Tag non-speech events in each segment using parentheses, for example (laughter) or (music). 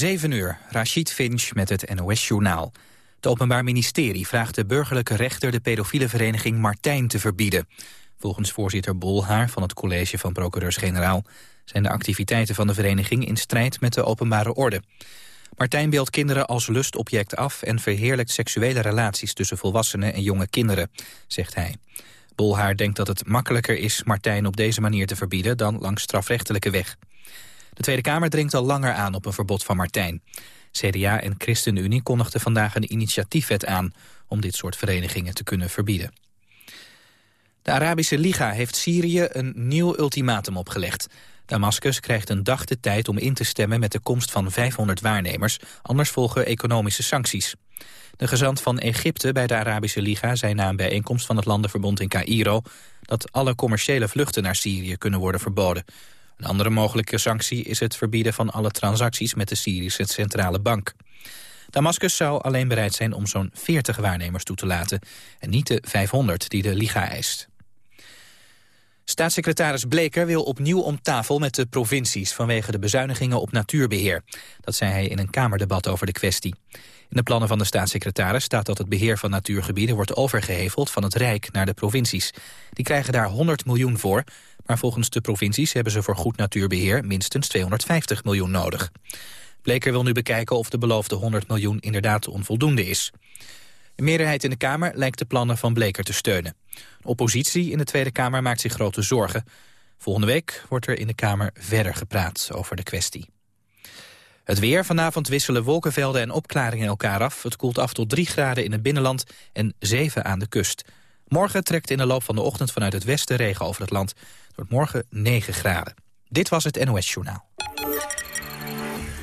7 uur, Rachid Finch met het NOS-journaal. Het Openbaar Ministerie vraagt de burgerlijke rechter de pedofiele vereniging Martijn te verbieden. Volgens voorzitter Bolhaar van het college van procureurs-generaal... zijn de activiteiten van de vereniging in strijd met de openbare orde. Martijn beeldt kinderen als lustobject af... en verheerlijkt seksuele relaties tussen volwassenen en jonge kinderen, zegt hij. Bolhaar denkt dat het makkelijker is Martijn op deze manier te verbieden... dan langs strafrechtelijke weg. De Tweede Kamer dringt al langer aan op een verbod van Martijn. CDA en ChristenUnie kondigden vandaag een initiatiefwet aan... om dit soort verenigingen te kunnen verbieden. De Arabische Liga heeft Syrië een nieuw ultimatum opgelegd. Damascus krijgt een dag de tijd om in te stemmen met de komst van 500 waarnemers, anders volgen economische sancties. De gezant van Egypte bij de Arabische Liga zei na een bijeenkomst van het Landenverbond in Cairo dat alle commerciële vluchten naar Syrië kunnen worden verboden. Een andere mogelijke sanctie is het verbieden van alle transacties met de Syrische Centrale Bank. Damascus zou alleen bereid zijn om zo'n 40 waarnemers toe te laten en niet de 500 die de Liga eist. Staatssecretaris Bleker wil opnieuw om tafel met de provincies... vanwege de bezuinigingen op natuurbeheer. Dat zei hij in een Kamerdebat over de kwestie. In de plannen van de staatssecretaris staat dat het beheer van natuurgebieden... wordt overgeheveld van het Rijk naar de provincies. Die krijgen daar 100 miljoen voor... maar volgens de provincies hebben ze voor goed natuurbeheer... minstens 250 miljoen nodig. Bleker wil nu bekijken of de beloofde 100 miljoen inderdaad onvoldoende is. De meerderheid in de Kamer lijkt de plannen van Bleker te steunen. De oppositie in de Tweede Kamer maakt zich grote zorgen. Volgende week wordt er in de Kamer verder gepraat over de kwestie. Het weer. Vanavond wisselen wolkenvelden en opklaringen elkaar af. Het koelt af tot 3 graden in het binnenland en 7 aan de kust. Morgen trekt in de loop van de ochtend vanuit het westen regen over het land. Het wordt morgen 9 graden. Dit was het NOS Journaal.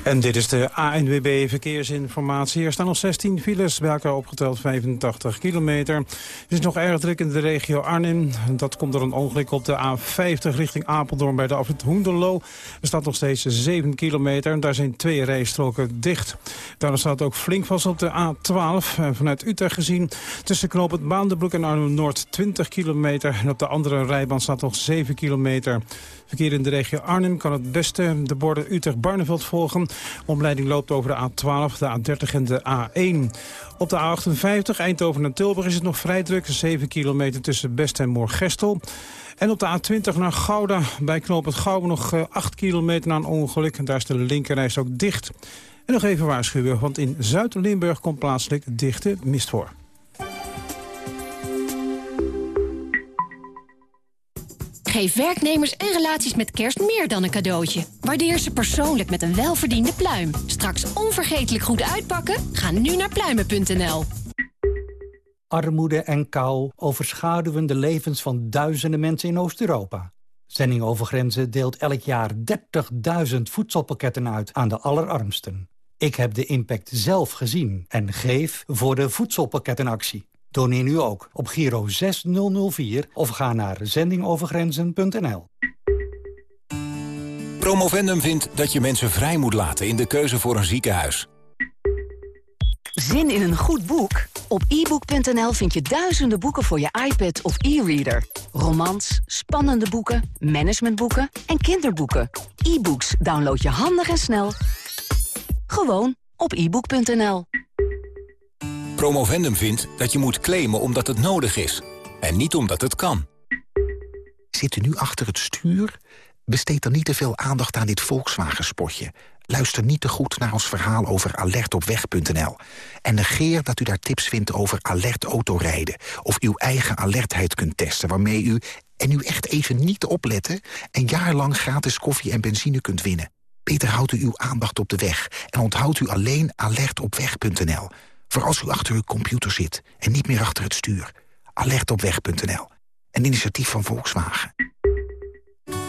En dit is de ANWB Verkeersinformatie. Er staan nog 16 files, bij elkaar opgeteld 85 kilometer. Het is nog erg druk in de regio Arnhem. Dat komt door een ongeluk op de A50 richting Apeldoorn bij de afrit Hoenderloo. Er staat nog steeds 7 kilometer. Daar zijn twee rijstroken dicht. Daar staat ook flink vast op de A12 vanuit Utrecht gezien. Tussen knoop het Baandenbroek en Arnhem-Noord 20 kilometer. En op de andere rijbaan staat nog 7 kilometer. Verkeer in de regio Arnhem kan het beste de borden Utrecht-Barneveld volgen. Omleiding loopt over de A12, de A30 en de A1. Op de A58 Eindhoven en Tilburg is het nog vrij druk. 7 kilometer tussen Best en Moorgestel. En op de A20 naar Gouda, bij knoop het Gouda nog 8 eh, kilometer na een ongeluk. En daar is de linkerreis ook dicht. En nog even waarschuwen, want in Zuid-Limburg komt plaatselijk dichte mist voor. Geef werknemers en relaties met kerst meer dan een cadeautje. Waardeer ze persoonlijk met een welverdiende pluim. Straks onvergetelijk goed uitpakken? Ga nu naar pluimen.nl. Armoede en kou overschaduwen de levens van duizenden mensen in Oost-Europa. Zending over Grenzen deelt elk jaar 30.000 voedselpakketten uit aan de allerarmsten. Ik heb de impact zelf gezien en geef voor de voedselpakkettenactie. Doneer nu ook op Giro 6004 of ga naar zendingovergrenzen.nl. Promovendum vindt dat je mensen vrij moet laten in de keuze voor een ziekenhuis. Zin in een goed boek? Op ebook.nl vind je duizenden boeken voor je iPad of e-reader. Romans, spannende boeken, managementboeken en kinderboeken. E-books download je handig en snel. Gewoon op ebook.nl. Promovendum vindt dat je moet claimen omdat het nodig is. En niet omdat het kan. Zit u nu achter het stuur? Besteed dan niet te veel aandacht aan dit Volkswagen-spotje. Luister niet te goed naar ons verhaal over alertopweg.nl. En negeer dat u daar tips vindt over alert autorijden... of uw eigen alertheid kunt testen waarmee u, en u echt even niet opletten... een jaar lang gratis koffie en benzine kunt winnen. Beter houdt u uw aandacht op de weg en onthoudt u alleen alertopweg.nl... Voor als u achter uw computer zit en niet meer achter het stuur. Alertopweg.nl. Een initiatief van Volkswagen.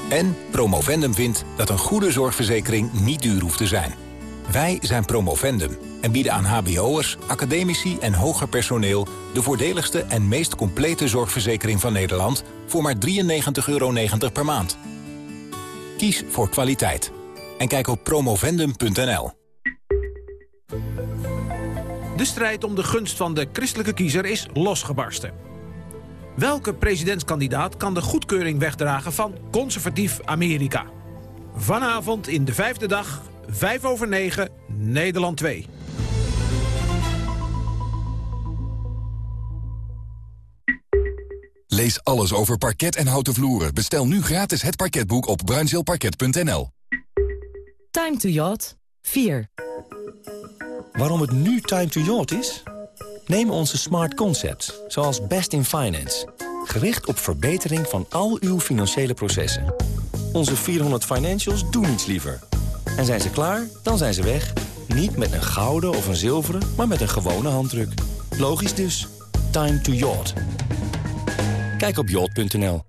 En Promovendum vindt dat een goede zorgverzekering niet duur hoeft te zijn. Wij zijn Promovendum en bieden aan hbo'ers, academici en hoger personeel... de voordeligste en meest complete zorgverzekering van Nederland... voor maar 93,90 euro per maand. Kies voor kwaliteit. En kijk op promovendum.nl. De strijd om de gunst van de christelijke kiezer is losgebarsten. Welke presidentskandidaat kan de goedkeuring wegdragen van conservatief Amerika? Vanavond in de vijfde dag, 5 over 9, Nederland 2. Lees alles over parket en houten vloeren. Bestel nu gratis het parketboek op bruinzeelparket.nl. Time to yacht 4. Waarom het nu time to yacht is? Neem onze smart concepts, zoals Best in Finance. Gericht op verbetering van al uw financiële processen. Onze 400 financials doen iets liever. En zijn ze klaar, dan zijn ze weg. Niet met een gouden of een zilveren, maar met een gewone handdruk. Logisch dus. Time to yacht. Kijk op yacht.nl.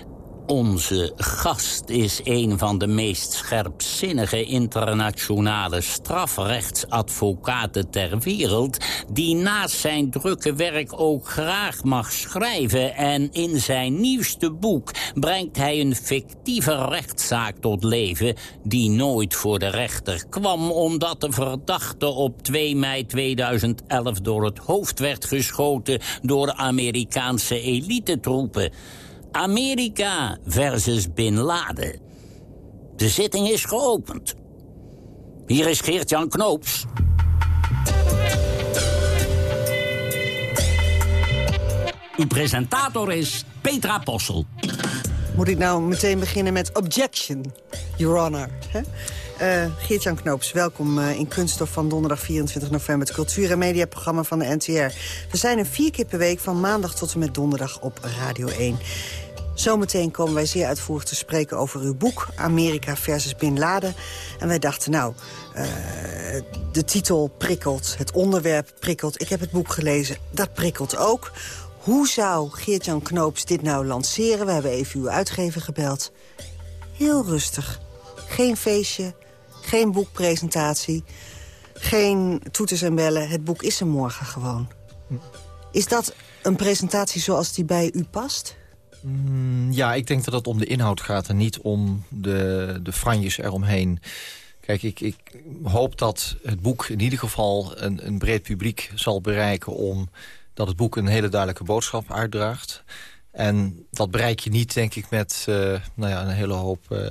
Onze gast is een van de meest scherpzinnige internationale strafrechtsadvocaten ter wereld... die naast zijn drukke werk ook graag mag schrijven. En in zijn nieuwste boek brengt hij een fictieve rechtszaak tot leven... die nooit voor de rechter kwam omdat de verdachte op 2 mei 2011 door het hoofd werd geschoten... door Amerikaanse elitetroepen... Amerika versus Bin Laden. De zitting is geopend. Hier is Geert-Jan Knoops. Uw presentator is Petra Possel. Moet ik nou meteen beginnen met objection, Your Honor? Uh, Geert-Jan Knoops, welkom uh, in Kunststof van donderdag 24 november... het cultuur- en mediaprogramma van de NTR. We zijn er vier keer per week van maandag tot en met donderdag op Radio 1. Zometeen komen wij zeer uitvoerig te spreken over uw boek... Amerika versus Bin Laden. En wij dachten, nou, uh, de titel prikkelt, het onderwerp prikkelt. Ik heb het boek gelezen, dat prikkelt ook. Hoe zou Geert-Jan Knoops dit nou lanceren? We hebben even uw uitgever gebeld. Heel rustig. Geen feestje, geen boekpresentatie, geen toeters en bellen. Het boek is er morgen gewoon. Is dat een presentatie zoals die bij u past? Mm, ja, ik denk dat het om de inhoud gaat en niet om de, de franjes eromheen. Kijk, ik, ik hoop dat het boek in ieder geval een, een breed publiek zal bereiken... om dat het boek een hele duidelijke boodschap uitdraagt. En dat bereik je niet, denk ik, met uh, nou ja, een hele hoop uh,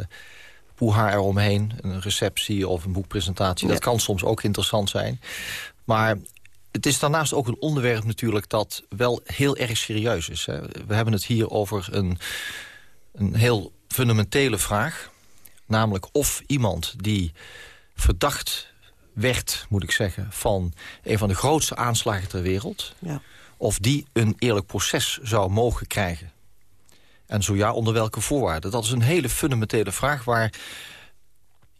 poehaar eromheen. Een receptie of een boekpresentatie. Dat kan soms ook interessant zijn. Maar het is daarnaast ook een onderwerp natuurlijk dat wel heel erg serieus is. Hè. We hebben het hier over een, een heel fundamentele vraag. Namelijk of iemand die verdacht werd, moet ik zeggen... van een van de grootste aanslagen ter wereld... Ja. of die een eerlijk proces zou mogen krijgen. En zo ja, onder welke voorwaarden? Dat is een hele fundamentele vraag waar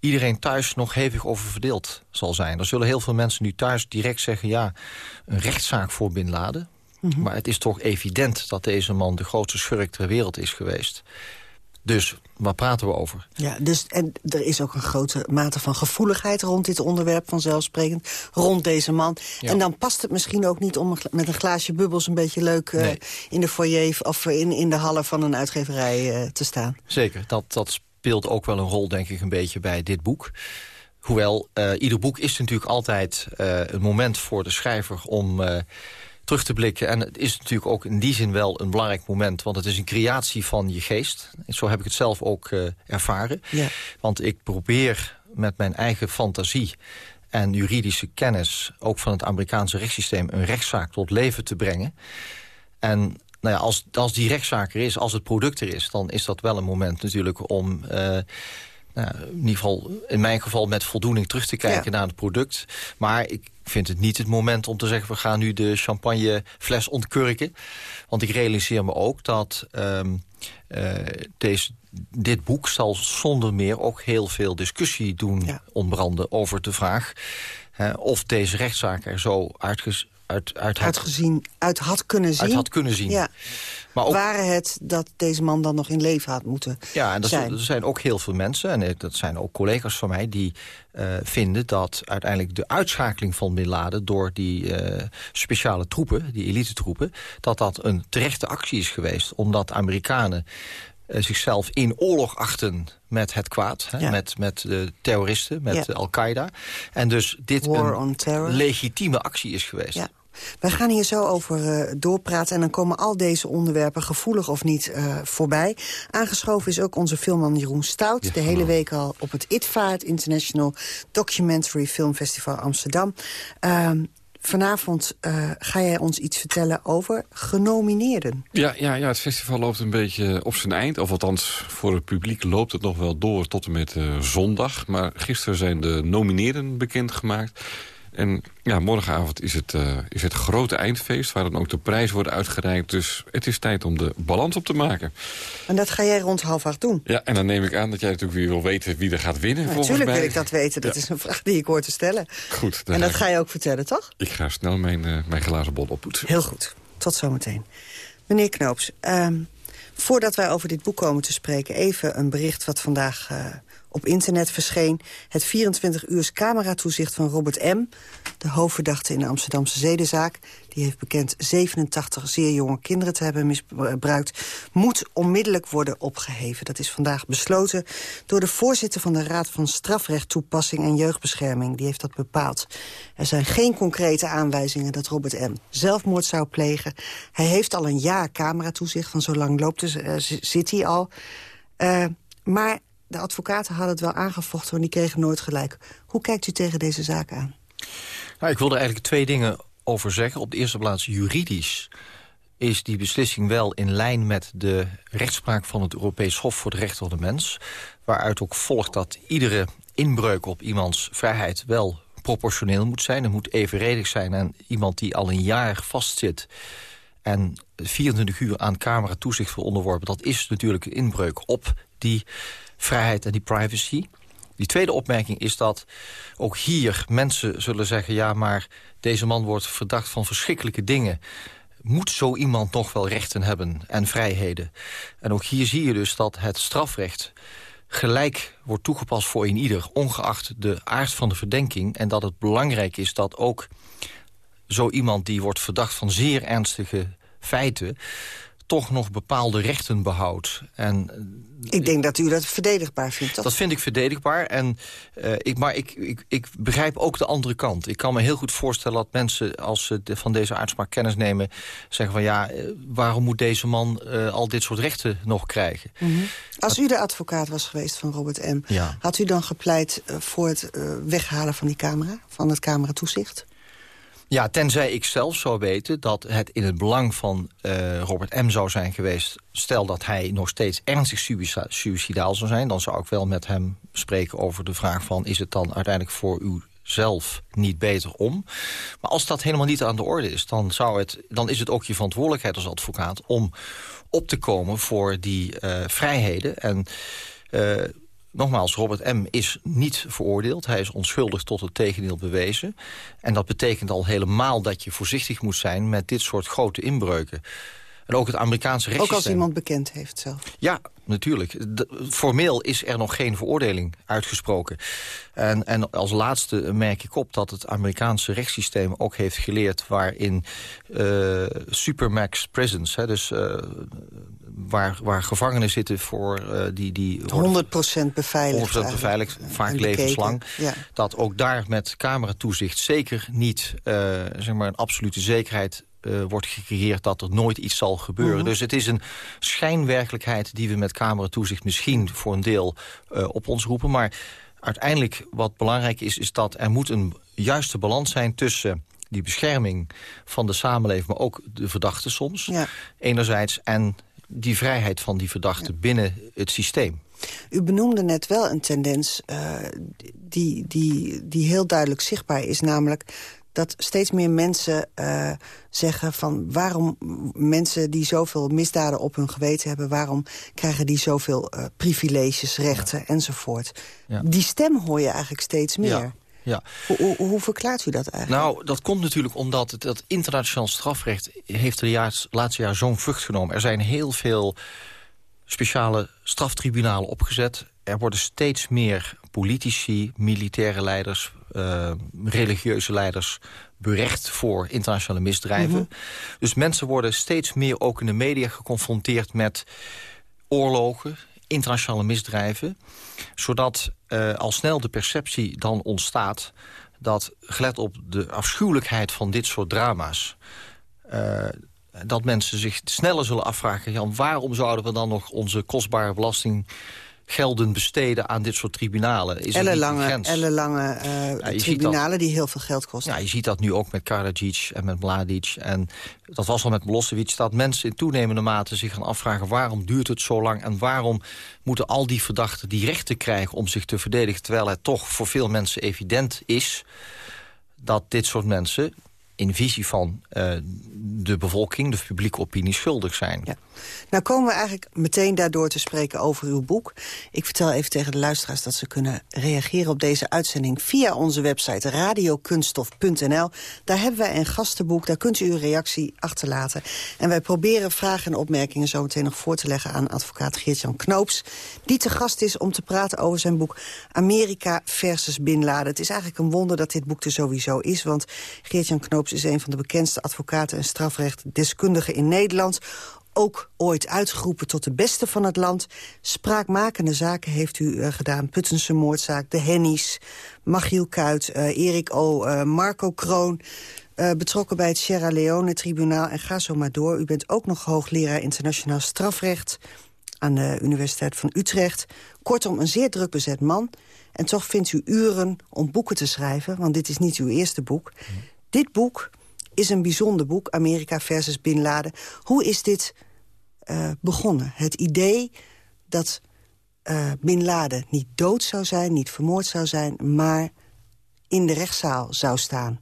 iedereen thuis nog hevig over verdeeld zal zijn. Er zullen heel veel mensen nu thuis direct zeggen... ja, een rechtszaak voor Bin Laden. Mhm. Maar het is toch evident dat deze man de grootste schurk ter wereld is geweest. Dus waar praten we over? Ja, dus, en er is ook een grote mate van gevoeligheid rond dit onderwerp, vanzelfsprekend, rond deze man. En dan past het misschien ook niet om met een glaasje bubbels een beetje leuk uh, in de foyer of in, in de hallen van een uitgeverij uh, te staan. Zeker, dat, dat speelt ook wel een rol, denk ik, een beetje bij dit boek. Hoewel, uh, ieder boek is natuurlijk altijd een moment voor de schrijver om terug te blikken. En het is natuurlijk ook in die zin wel een belangrijk moment. Want het is een creatie van je geest. Zo heb ik het zelf ook ervaren. Ja. Want ik probeer met mijn eigen fantasie en juridische kennis... ook van het Amerikaanse rechtssysteem... een rechtszaak tot leven te brengen. En nou ja, als, als die rechtszaak er is, als het product er is... dan is dat wel een moment natuurlijk om... Uh, nou, in ieder geval, in mijn geval met voldoening terug te kijken naar het product. Maar ik vind het niet het moment om te zeggen... we gaan nu de champagnefles ontkurken. Want ik realiseer me ook dat um, uh, deze, dit boek zal zonder meer ook heel veel discussie doen ja. ontbranden... over de vraag of deze rechtszaak er zo uitges uit, uit, had, Uitgezien, uit had kunnen zien. Uit had kunnen zien. Ja. Maar ook, Waren het dat deze man dan nog in leven had moeten ja, en zijn? er zijn ook heel veel mensen, en dat zijn ook collega's van mij... die uh, vinden dat uiteindelijk de uitschakeling van Bin Laden... door die uh, speciale troepen, die elite troepen... dat dat een terechte actie is geweest. Omdat Amerikanen zichzelf in oorlog achten met het kwaad. Hè, met, met de terroristen, met Al-Qaeda. En dus dit een legitieme actie is geweest. Ja. Wij gaan hier zo over uh, doorpraten en dan komen al deze onderwerpen, gevoelig of niet, uh, voorbij. Aangeschoven is ook onze filmman Jeroen Stout. de hele week al op het ITVA, het International Documentary Film Festival Amsterdam. Uh, Vanavond uh, ga jij ons iets vertellen over genomineerden. Ja, ja, ja, het festival loopt een beetje op zijn eind. Of althans, voor het publiek loopt het nog wel door tot en met uh, zondag. Maar gisteren zijn de nomineerden bekendgemaakt. En ja, morgenavond is het, uh, is het grote eindfeest... waar dan ook de prijs wordt uitgereikt. Dus het is tijd om de balans op te maken. En dat ga jij rond half acht doen? Ja, en dan neem ik aan dat jij natuurlijk weer wil weten wie er gaat winnen. Natuurlijk wil ik dat weten. Dat is een vraag die ik hoor te stellen. Goed. En dat ga je ook vertellen, toch? Ik ga snel mijn, uh, mijn glazen bol oppoetsen. Heel goed. Tot zometeen. Meneer Knoops, um, voordat wij over dit boek komen te spreken... even een bericht wat vandaag... Uh, op internet verscheen het 24-uurs cameratoezicht van Robert M., de hoofdverdachte in de Amsterdamse zedenzaak. Die heeft bekend 87 zeer jonge kinderen te hebben misbruikt. Moet onmiddellijk worden opgeheven. Dat is vandaag besloten door de voorzitter van de Raad van Strafrecht Toepassing en Jeugdbescherming. Die heeft dat bepaald. Er zijn geen concrete aanwijzingen dat Robert M. zelfmoord zou plegen. Hij heeft al een jaar cameratoezicht, van zo lang loopt dus, zit hij al. Uh, maar de advocaten hadden het wel aangevochten, maar die kregen nooit gelijk. Hoe kijkt u tegen deze zaak aan? Nou, ik wil er eigenlijk twee dingen over zeggen. Op de eerste plaats juridisch is die beslissing wel in lijn met de rechtspraak van het Europees Hof voor de Rechten van de Mens. Waaruit ook volgt dat iedere inbreuk op iemands vrijheid wel proportioneel moet zijn. Het moet evenredig zijn aan iemand die al een jaar vastzit en 24 uur aan camera toezicht wil onderworpen... dat is natuurlijk een inbreuk op die vrijheid en die privacy. Die tweede opmerking is dat ook hier mensen zullen zeggen... ja, maar deze man wordt verdacht van verschrikkelijke dingen. Moet zo iemand nog wel rechten hebben en vrijheden? En ook hier zie je dus dat het strafrecht gelijk wordt toegepast voor een ieder... ongeacht de aard van de verdenking. En dat het belangrijk is dat ook zo iemand die wordt verdacht van zeer ernstige feiten toch nog bepaalde rechten behoudt. En, eh, ik denk dat u dat verdedigbaar vindt, toch? Dat vind ik verdedigbaar. En, uh, ik, maar ik, ik, ik begrijp ook de andere kant. Ik kan me heel goed voorstellen dat mensen, als ze van deze uitspraak kennis nemen... zeggen van ja, eh, waarom moet deze man uh, al dit soort rechten nog krijgen? Mm -hmm. Als u de advocaat was geweest van Robert M., ja. had u dan gepleit voor het weghalen van die camera? Van het cameratoezicht? Ja, tenzij ik zelf zou weten dat het in het belang van uh, Robert M. zou zijn geweest... stel dat hij nog steeds ernstig suicidaal zou zijn... dan zou ik wel met hem spreken over de vraag van... is het dan uiteindelijk voor u zelf niet beter om. Maar als dat helemaal niet aan de orde is... dan, zou het, dan is het ook je verantwoordelijkheid als advocaat... om op te komen voor die uh, vrijheden. En uh, Nogmaals, Robert M. is niet veroordeeld. Hij is onschuldig tot het tegendeel bewezen. En dat betekent al helemaal dat je voorzichtig moet zijn... met dit soort grote inbreuken. En ook het Amerikaanse rechtssysteem... Ook als iemand bekend heeft zelf. Ja, natuurlijk. formeel is er nog geen veroordeling uitgesproken. En, en als laatste merk ik op dat het Amerikaanse rechtssysteem ook heeft geleerd... waarin uh, supermax prisons, hè, dus uh, waar, waar gevangenen zitten voor uh, die... die 100% beveiligd. 100% beveiligd, vaak levenslang. Ja. Dat ook daar met cameratoezicht zeker niet zeg maar een absolute zekerheid uh, wordt gecreëerd dat er nooit iets zal gebeuren. Mhm. Dus het is een schijnwerkelijkheid die we met cameratoezicht misschien voor een deel uh, op ons roepen. Maar uiteindelijk wat belangrijk is, is dat er moet een juiste balans zijn tussen die bescherming van de samenleving, maar ook de verdachte soms, ja. enerzijds, en die vrijheid van die verdachte binnen het systeem. U benoemde net wel een tendens uh, die, die, die heel duidelijk zichtbaar is, namelijk dat steeds meer mensen uh, zeggen van... waarom mensen die zoveel misdaden op hun geweten hebben... waarom krijgen die zoveel uh, privileges, rechten ja. enzovoort. Ja. Die stem hoor je eigenlijk steeds meer. Ja. Ja. Hoe, hoe, hoe, verklaart u dat eigenlijk? Nou, dat komt natuurlijk omdat het, het internationaal strafrecht... heeft de laatste jaar zo'n vlucht genomen. Er zijn heel veel speciale straftribunalen opgezet. Er worden steeds meer politici, militaire leiders, uh, religieuze leiders berecht voor internationale misdrijven. Mm -hmm. Dus mensen worden steeds meer ook in de media geconfronteerd met oorlogen, internationale misdrijven. Zodat uh, al snel de perceptie dan ontstaat dat, gelet op de afschuwelijkheid van dit soort drama's... Uh, dat mensen zich sneller zullen afvragen... Jan, waarom zouden we dan nog onze kostbare belasting gelden besteden aan dit soort tribunalen. Is ellenlange ellenlange uh, tribunalen die heel veel geld kosten. Ja, je ziet dat nu ook met Karadzic en met Mladic. En dat was al met Milosevic. Dat mensen in toenemende mate zich gaan afvragen... waarom duurt het zo lang en waarom moeten al die verdachten die rechten krijgen... om zich te verdedigen, terwijl het toch voor veel mensen evident is... dat dit soort mensen in visie van uh, de bevolking, de publieke opinie, schuldig zijn. Ja. Nou komen we eigenlijk meteen daardoor te spreken over uw boek. Ik vertel even tegen de luisteraars dat ze kunnen reageren op deze uitzending... via onze website radiokunststof.nl. Daar hebben wij een gastenboek, daar kunt u uw reactie achterlaten. En wij proberen vragen en opmerkingen zo meteen nog voor te leggen... aan advocaat Geert-Jan Knoops, die te gast is om te praten over zijn boek... Amerika versus Bin Laden. Het is eigenlijk een wonder dat dit boek er sowieso is... want Geert-Jan Knoops is een van de bekendste advocaten en strafrechtdeskundigen in Nederland ook ooit uitgeroepen tot de beste van het land. Spraakmakende zaken heeft u uh, gedaan. Puttense moordzaak, de Hennies, Machiel Kuit, uh, Erik O., uh, Marco Kroon... betrokken bij het Sierra Leone-tribunaal en ga zo maar door. U bent ook nog hoogleraar internationaal strafrecht aan de Universiteit van Utrecht. Kortom, een zeer druk bezet man. En toch vindt u uren om boeken te schrijven, want dit is niet uw eerste boek. Dit boek is een bijzonder boek, Amerika versus Bin Laden. Hoe is dit uh, begonnen? Het idee dat uh, Bin Laden niet dood zou zijn, niet vermoord zou zijn... maar in de rechtszaal zou staan.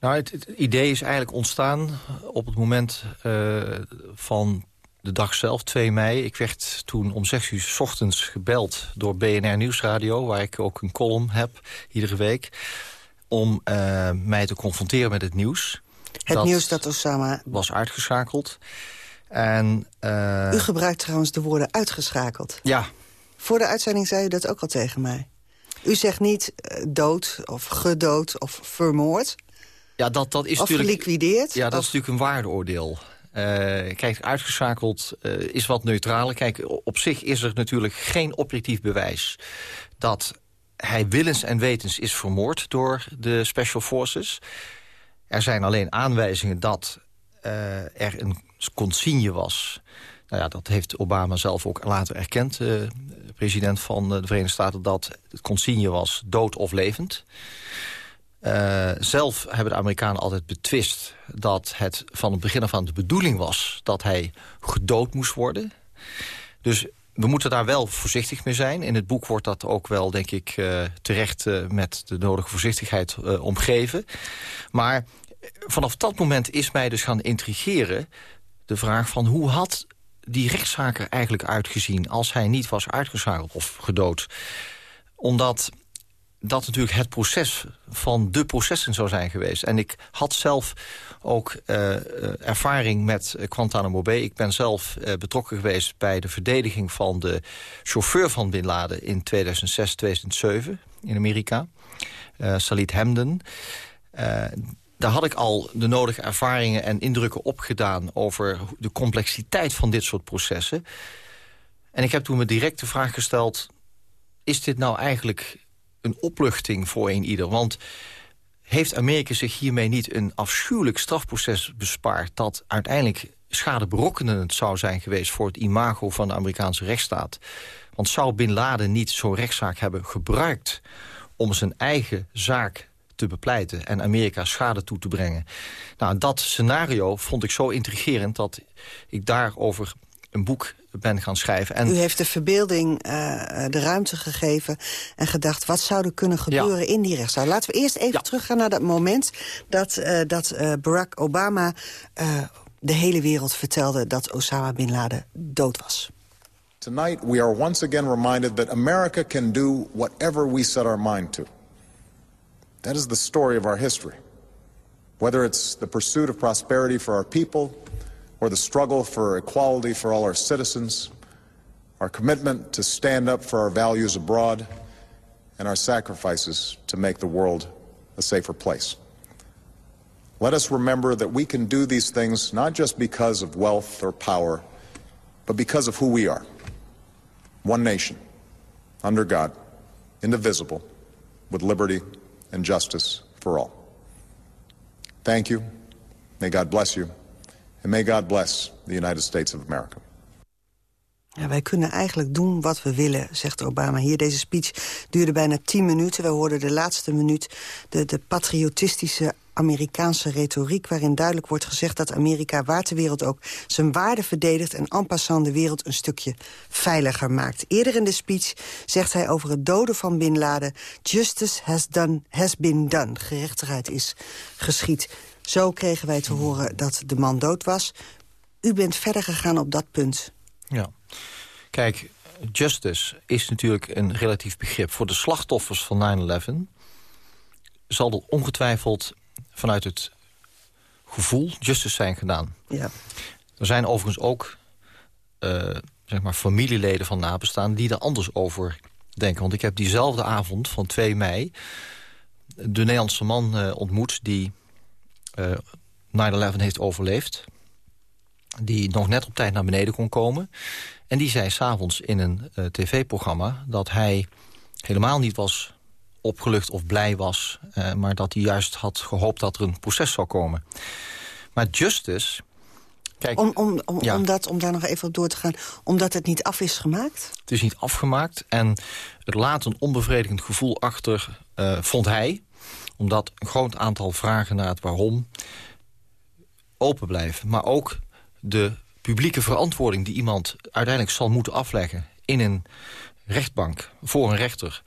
Nou, het, idee is eigenlijk ontstaan op het moment uh, van de dag zelf, 2 mei. Ik werd toen om 6 uur s ochtends gebeld door BNR Nieuwsradio... waar ik ook een column heb, iedere week om uh, mij te confronteren met het nieuws. Het nieuws dat Osama... Was uitgeschakeld. En, uh... U gebruikt trouwens de woorden uitgeschakeld. Ja. Voor de uitzending zei u dat ook al tegen mij. U zegt niet uh, dood of gedood of vermoord. Ja, dat, dat is of natuurlijk, geliquideerd. Ja, dat is natuurlijk een waardeoordeel. Uh, kijk, uitgeschakeld uh, is wat neutraler. Kijk, op zich is er natuurlijk geen objectief bewijs... dat hij willens en wetens is vermoord door de Special Forces. Er zijn alleen aanwijzingen dat uh, er een consigne was. Nou ja, dat heeft Obama zelf ook later erkend, uh, president van de Verenigde Staten... dat het consigne was dood of levend. Zelf hebben de Amerikanen altijd betwist dat het van het begin af aan de bedoeling was... dat hij gedood moest worden. Dus we moeten daar wel voorzichtig mee zijn. In het boek wordt dat ook wel, denk ik, uh, terecht uh, met de nodige voorzichtigheid uh, omgeven. Maar vanaf dat moment is mij dus gaan intrigeren de vraag van hoe had die rechtszaak er eigenlijk uitgezien... als hij niet was uitgeschakeld of gedood. Omdat dat natuurlijk het proces van de processen zou zijn geweest. En ik had zelf ook uh, ervaring met Guantanamo Bay. Ik ben zelf betrokken geweest bij de verdediging van de chauffeur van Bin Laden... in 2006, 2007 in Amerika, uh, Salit Hamden. daar had ik al de nodige ervaringen en indrukken opgedaan... over de complexiteit van dit soort processen. En ik heb toen me direct de vraag gesteld... is dit nou eigenlijk een opluchting voor een ieder. Want heeft Amerika zich hiermee niet een afschuwelijk strafproces bespaard... dat uiteindelijk schade berokkenen zou zijn geweest... voor het imago van de Amerikaanse rechtsstaat? Want zou Bin Laden niet zo'n rechtszaak hebben gebruikt... om zijn eigen zaak te bepleiten en Amerika schade toe te brengen. Nou, dat scenario vond ik zo intrigerend... dat ik daarover een boek ben gaan schrijven. En... U heeft de verbeelding uh, de ruimte gegeven en gedacht... wat zou er kunnen gebeuren ja. in die rechtszaal? Laten we eerst even ja. teruggaan naar dat moment dat, uh, dat uh, Barack Obama... de hele wereld vertelde dat Osama Bin Laden dood was. Tonight we are once again reminded that America can do whatever we set our mind to. That is the story of our history. Whether it's the pursuit of prosperity for our people or the struggle for equality for all our citizens, our commitment to stand up for our values abroad, and our sacrifices to make the world a safer place. Let us remember that we can do these things not just because of wealth or power, but because of who we are. One nation, under God, indivisible, with liberty and justice for all. Thank you. May God bless you. May God bless the United States of America. Wij kunnen eigenlijk doen wat we willen, zegt Obama. Hier, deze speech duurde bijna tien minuten. We hoorden de laatste minuut de, de patriotistische Amerikaanse retoriek... waarin duidelijk wordt gezegd dat Amerika, waar ter wereld ook... zijn waarde verdedigt en en passant de wereld een stukje veiliger maakt. Eerder in de speech zegt hij over het doden van Bin Laden... justice has, done, has been done. Gerechtigheid is geschied. Zo kregen wij te horen dat de man dood was. U bent verder gegaan op dat punt. Ja. Kijk, justice is natuurlijk een relatief begrip. Voor de slachtoffers van 9-11 zal er ongetwijfeld vanuit het gevoel justice zijn gedaan. Ja. Er zijn overigens ook uh, zeg maar familieleden van nabestaanden... die er anders over denken. Want ik heb diezelfde avond van 2 mei... de Nederlandse man uh, ontmoet die 9-11 heeft overleefd. Die nog net op tijd naar beneden kon komen. En die zei s'avonds in een tv-programma... dat hij helemaal niet was opgelucht of blij was. Uh, maar dat hij juist had gehoopt dat er een proces zou komen. Maar justice... Kijk, om, om, om, ja. om daar nog even op door te gaan, omdat het niet af is gemaakt? Het is niet afgemaakt en het laat een onbevredigend gevoel achter, uh, vond hij. Omdat een groot aantal vragen naar het waarom open blijven. Maar ook de publieke verantwoording die iemand uiteindelijk zal moeten afleggen... in een rechtbank voor een rechter...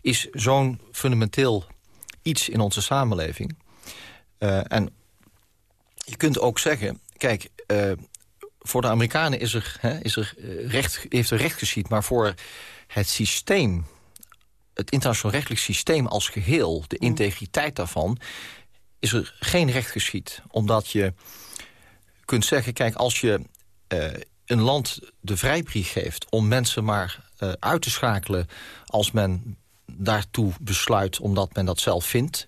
is zo'n fundamenteel iets in onze samenleving. Uh, en je kunt ook zeggen... kijk, uh, voor de Amerikanen is er, hè, is er recht, heeft er recht geschied... maar voor het systeem, het internationaal rechtelijk systeem als geheel... de integriteit daarvan, is er geen recht geschied. Omdat je kunt zeggen, kijk, als je... Uh, een land de vrijbrief geeft om mensen maar uh, uit te schakelen... als men daartoe besluit omdat men dat zelf vindt...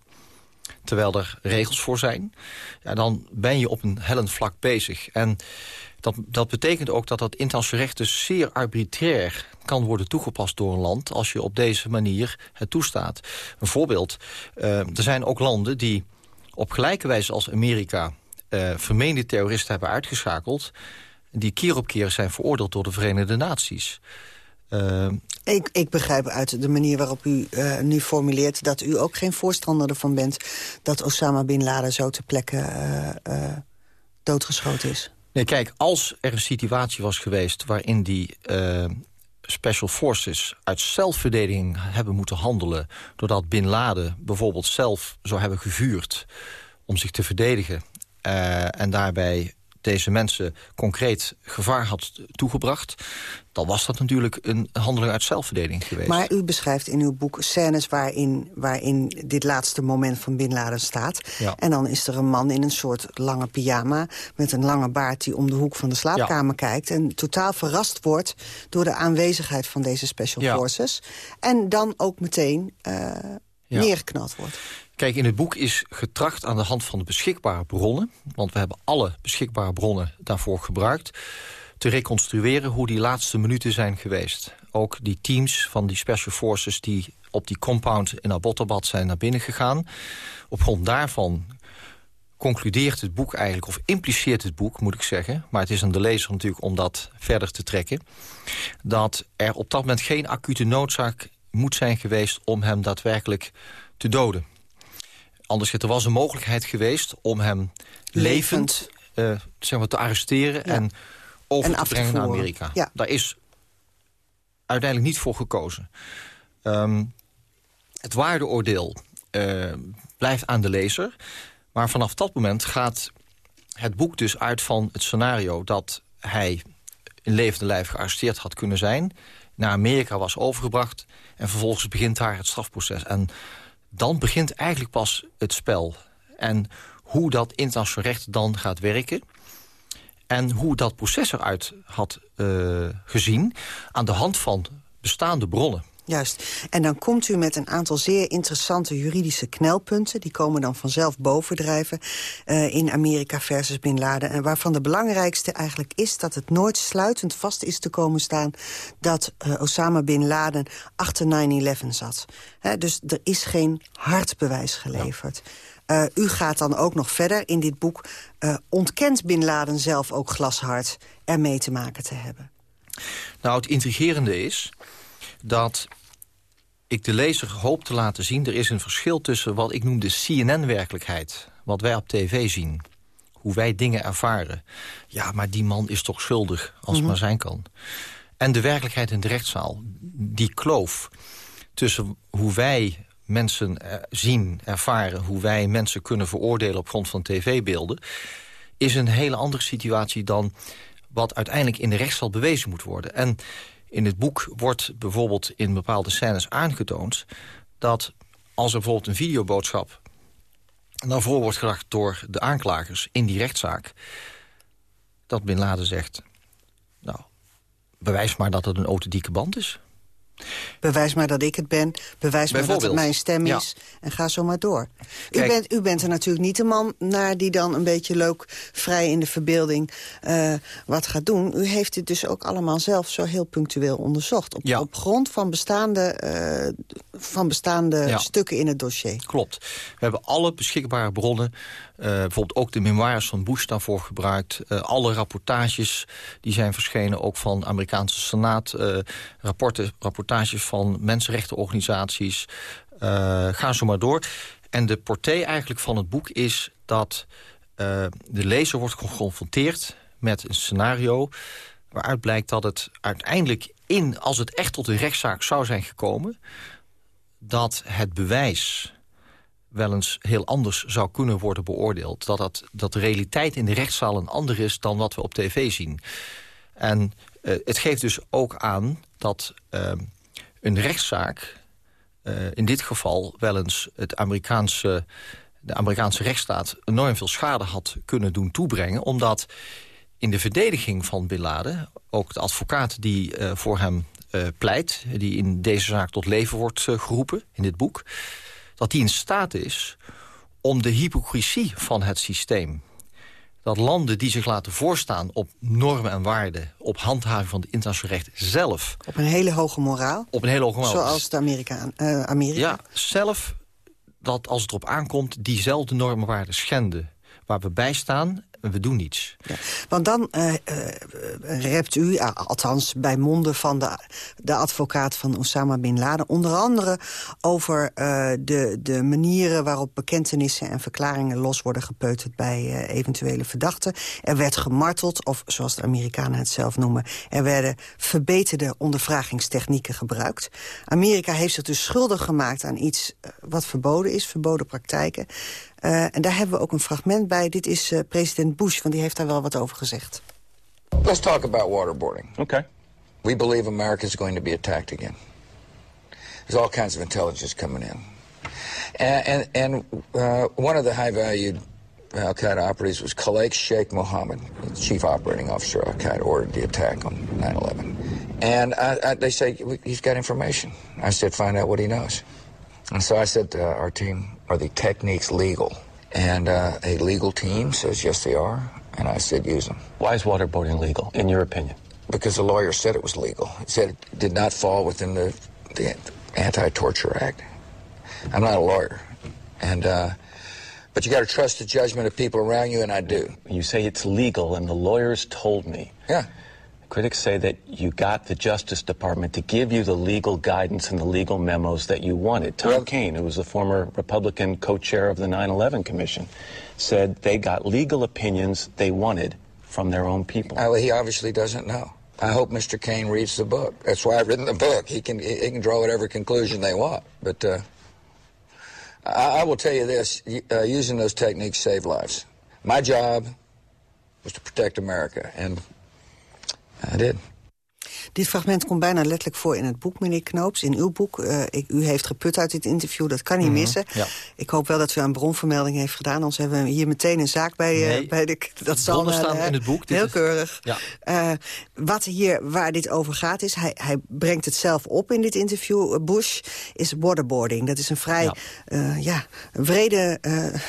terwijl er regels voor zijn... Ja, dan ben je op een hellend vlak bezig. En dat, dat betekent ook dat dat internationaal recht dus zeer arbitrair kan worden toegepast door een land... als je op deze manier het toestaat. Een voorbeeld, uh, er zijn ook landen die op gelijke wijze als Amerika... Uh, vermeende terroristen hebben uitgeschakeld die keer op keer zijn veroordeeld door de Verenigde Naties. Uh, ik, ik, begrijp uit de manier waarop u nu formuleert... dat u ook geen voorstander ervan bent... dat Osama Bin Laden zo ter plekke uh, doodgeschoten is. Nee, kijk, als er een situatie was geweest... waarin die special forces uit zelfverdediging hebben moeten handelen... doordat Bin Laden bijvoorbeeld zelf zou hebben gevuurd om zich te verdedigen... en daarbij deze mensen concreet gevaar had toegebracht... dan was dat natuurlijk een handeling uit zelfverdediging geweest. Maar u beschrijft in uw boek scènes waarin, waarin dit laatste moment van Bin Laden staat. Ja. En dan is er een man in een soort lange pyjama... met een lange baard die om de hoek van de slaapkamer ja. kijkt... en totaal verrast wordt door de aanwezigheid van deze special ja. forces. En dan ook meteen uh, neergeknald wordt. Kijk, in het boek is getracht aan de hand van de beschikbare bronnen... want we hebben alle beschikbare bronnen daarvoor gebruikt... te reconstrueren hoe die laatste minuten zijn geweest. Ook die teams van die special forces die op die compound in Abbottabad zijn naar binnen gegaan. Op grond daarvan concludeert het boek eigenlijk, of impliceert het boek, moet ik zeggen... maar het is aan de lezer natuurlijk om dat verder te trekken... dat er op dat moment geen acute noodzaak moet zijn geweest om hem daadwerkelijk te doden. Anders, er was een mogelijkheid geweest om hem levend, levend. Uh, zeg maar, te arresteren... Ja. en over en te brengen naar Amerika. Ja. Daar is uiteindelijk niet voor gekozen. Um, het waardeoordeel uh, blijft aan de lezer. Maar vanaf dat moment gaat het boek dus uit van het scenario... dat hij in levende lijf gearresteerd had kunnen zijn... naar Amerika was overgebracht... en vervolgens begint daar het strafproces. En dan begint eigenlijk pas het spel. En hoe dat internationaal recht dan gaat werken... en hoe dat proces eruit had uh, gezien... aan de hand van bestaande bronnen. Juist. En dan komt u met een aantal zeer interessante juridische knelpunten. Die komen dan vanzelf bovendrijven uh, in Amerika versus Bin Laden. En waarvan de belangrijkste eigenlijk is dat het nooit sluitend vast is te komen staan... dat uh, Osama Bin Laden achter 9-11 zat. Dus er is geen hard bewijs geleverd. Uh, u gaat dan ook nog verder in dit boek. Ontkent Bin Laden zelf ook glashard ermee te maken te hebben? Nou, het intrigerende is dat ik de lezer hoop te laten zien... er is een verschil tussen wat ik noem de CNN-werkelijkheid. Wat wij op tv zien. Hoe wij dingen ervaren. Ja, maar die man is toch schuldig, als mm -hmm. het maar zijn kan. En de werkelijkheid in de rechtszaal. Die kloof tussen hoe wij mensen zien, ervaren... hoe wij mensen kunnen veroordelen op grond van tv-beelden... is een hele andere situatie dan wat uiteindelijk in de rechtszaal bewezen moet worden. En in het boek wordt bijvoorbeeld in bepaalde scènes aangetoond... dat als er bijvoorbeeld een videoboodschap naar voren wordt gebracht door de aanklagers in die rechtszaak... dat Bin Laden zegt, nou, bewijs maar dat het een authentieke band is. Bewijs maar dat ik het ben. Bewijs maar dat het mijn stem is. Ja. En ga zo maar door. U bent, u bent er natuurlijk niet de man naar die dan een beetje leuk... vrij in de verbeelding uh, wat gaat doen. U heeft dit dus ook allemaal zelf zo heel punctueel onderzocht. Op, ja. op grond van bestaande, uh, van bestaande ja. stukken in het dossier. Klopt. We hebben alle beschikbare bronnen... Uh, bijvoorbeeld ook de memoires van Bush daarvoor gebruikt. Uh, alle rapportages die zijn verschenen, ook van Amerikaanse Senaat. Uh, rapporten, rapportages van mensenrechtenorganisaties. ga zo maar door. En de portée eigenlijk van het boek is dat de lezer wordt geconfronteerd met een scenario... waaruit blijkt dat het uiteindelijk in, als het echt tot een rechtszaak zou zijn gekomen... dat het bewijs wel eens heel anders zou kunnen worden beoordeeld. Dat, dat, dat de realiteit in de rechtszaal een ander is dan wat we op tv zien. En uh, het geeft dus ook aan dat uh, een rechtszaak... Uh, in dit geval wel eens het Amerikaanse, de Amerikaanse rechtsstaat... enorm veel schade had kunnen doen toebrengen. Omdat in de verdediging van Bin Laden... ook de advocaat die voor hem pleit... die in deze zaak tot leven wordt geroepen, in dit boek dat die in staat is om de hypocrisie van het systeem... dat landen die zich laten voorstaan op normen en waarden... op handhaving van het internationaal recht zelf... Op een hele hoge moraal? Op een hele hoge moraal. Zoals de Amerika, uh, Amerika? Ja, zelf dat als het erop aankomt... diezelfde normen en waarden schenden. Waar we bij staan we doen niets. Want dan uh, rept u, althans bij monden van de, de advocaat van Osama Bin Laden... onder andere over de, de manieren waarop bekentenissen en verklaringen los worden gepeuterd bij eventuele verdachten. Er werd gemarteld, of zoals de Amerikanen het zelf noemen... er werden verbeterde ondervragingstechnieken gebruikt. Amerika heeft zich dus schuldig gemaakt aan iets wat verboden is, verboden praktijken... Uh, en daar hebben we ook een fragment bij. Dit is uh, president Bush, want die heeft daar wel wat over gezegd. Let's talk about waterboarding. Okay. We believe America is going to be attacked again. There's all kinds of intelligence coming in. And, and, and uh, one of the high-valued Al-Qaeda operatives was Khalek Sheikh Mohammed, the chief operating officer of Al-Qaeda, ordered the attack on 9-11. And I, I, they say, he's got information. I said, find out what he knows. And so I said to our team, are the techniques legal? And uh, a legal team says, yes, they are. And I said, use them. Why is waterboarding legal, in your opinion? Because the lawyer said it was legal. He said it did not fall within the, the Anti-Torture Act. I'm not a lawyer. And, uh, but you got to trust the judgment of people around you, and I do. You say it's legal, and the lawyers told me. Yeah. Critics say that you got the Justice Department to give you the legal guidance and the legal memos that you wanted. Tom well, Kaine, who was the former Republican co-chair of the 9-11 Commission, said they got legal opinions they wanted from their own people. Well, he obviously doesn't know. I hope Mr. Kane reads the book. That's why I've written the book. He can he can draw whatever conclusion they want. But uh, I, I, will tell you this: uh, using those techniques saved lives. My job was to protect America, and I did. Dit fragment komt bijna letterlijk voor in het boek, meneer Knoops. In uw boek. Uh, ik, u heeft geput uit dit interview, dat kan niet Mhm, missen. ja. Ik hoop wel dat u een bronvermelding heeft gedaan. Anders hebben we hier meteen een zaak bij, uh, Nee, bij de... Dat zal staan in het boek. Dit Heel is- keurig. Ja. Uh, wat hier, waar dit over gaat is, hij, hij brengt het zelf op in dit interview. Bush is waterboarding. Dat is een vrij Ja. ja. wrede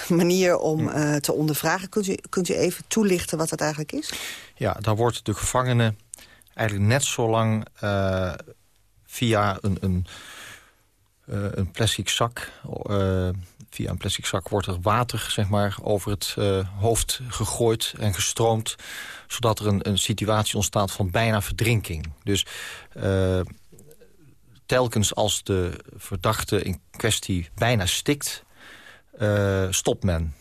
manier om te ondervragen. Kunt u, kunt u even toelichten wat dat eigenlijk is? Ja, daar wordt de gevangene eigenlijk net zo lang uh, via een, een, uh, een plastic zak... Uh, via een plastic zak wordt er water zeg maar, over het hoofd gegooid en gestroomd... zodat er een, een situatie ontstaat van bijna verdrinking. Dus telkens als de verdachte in kwestie bijna stikt, stopt men.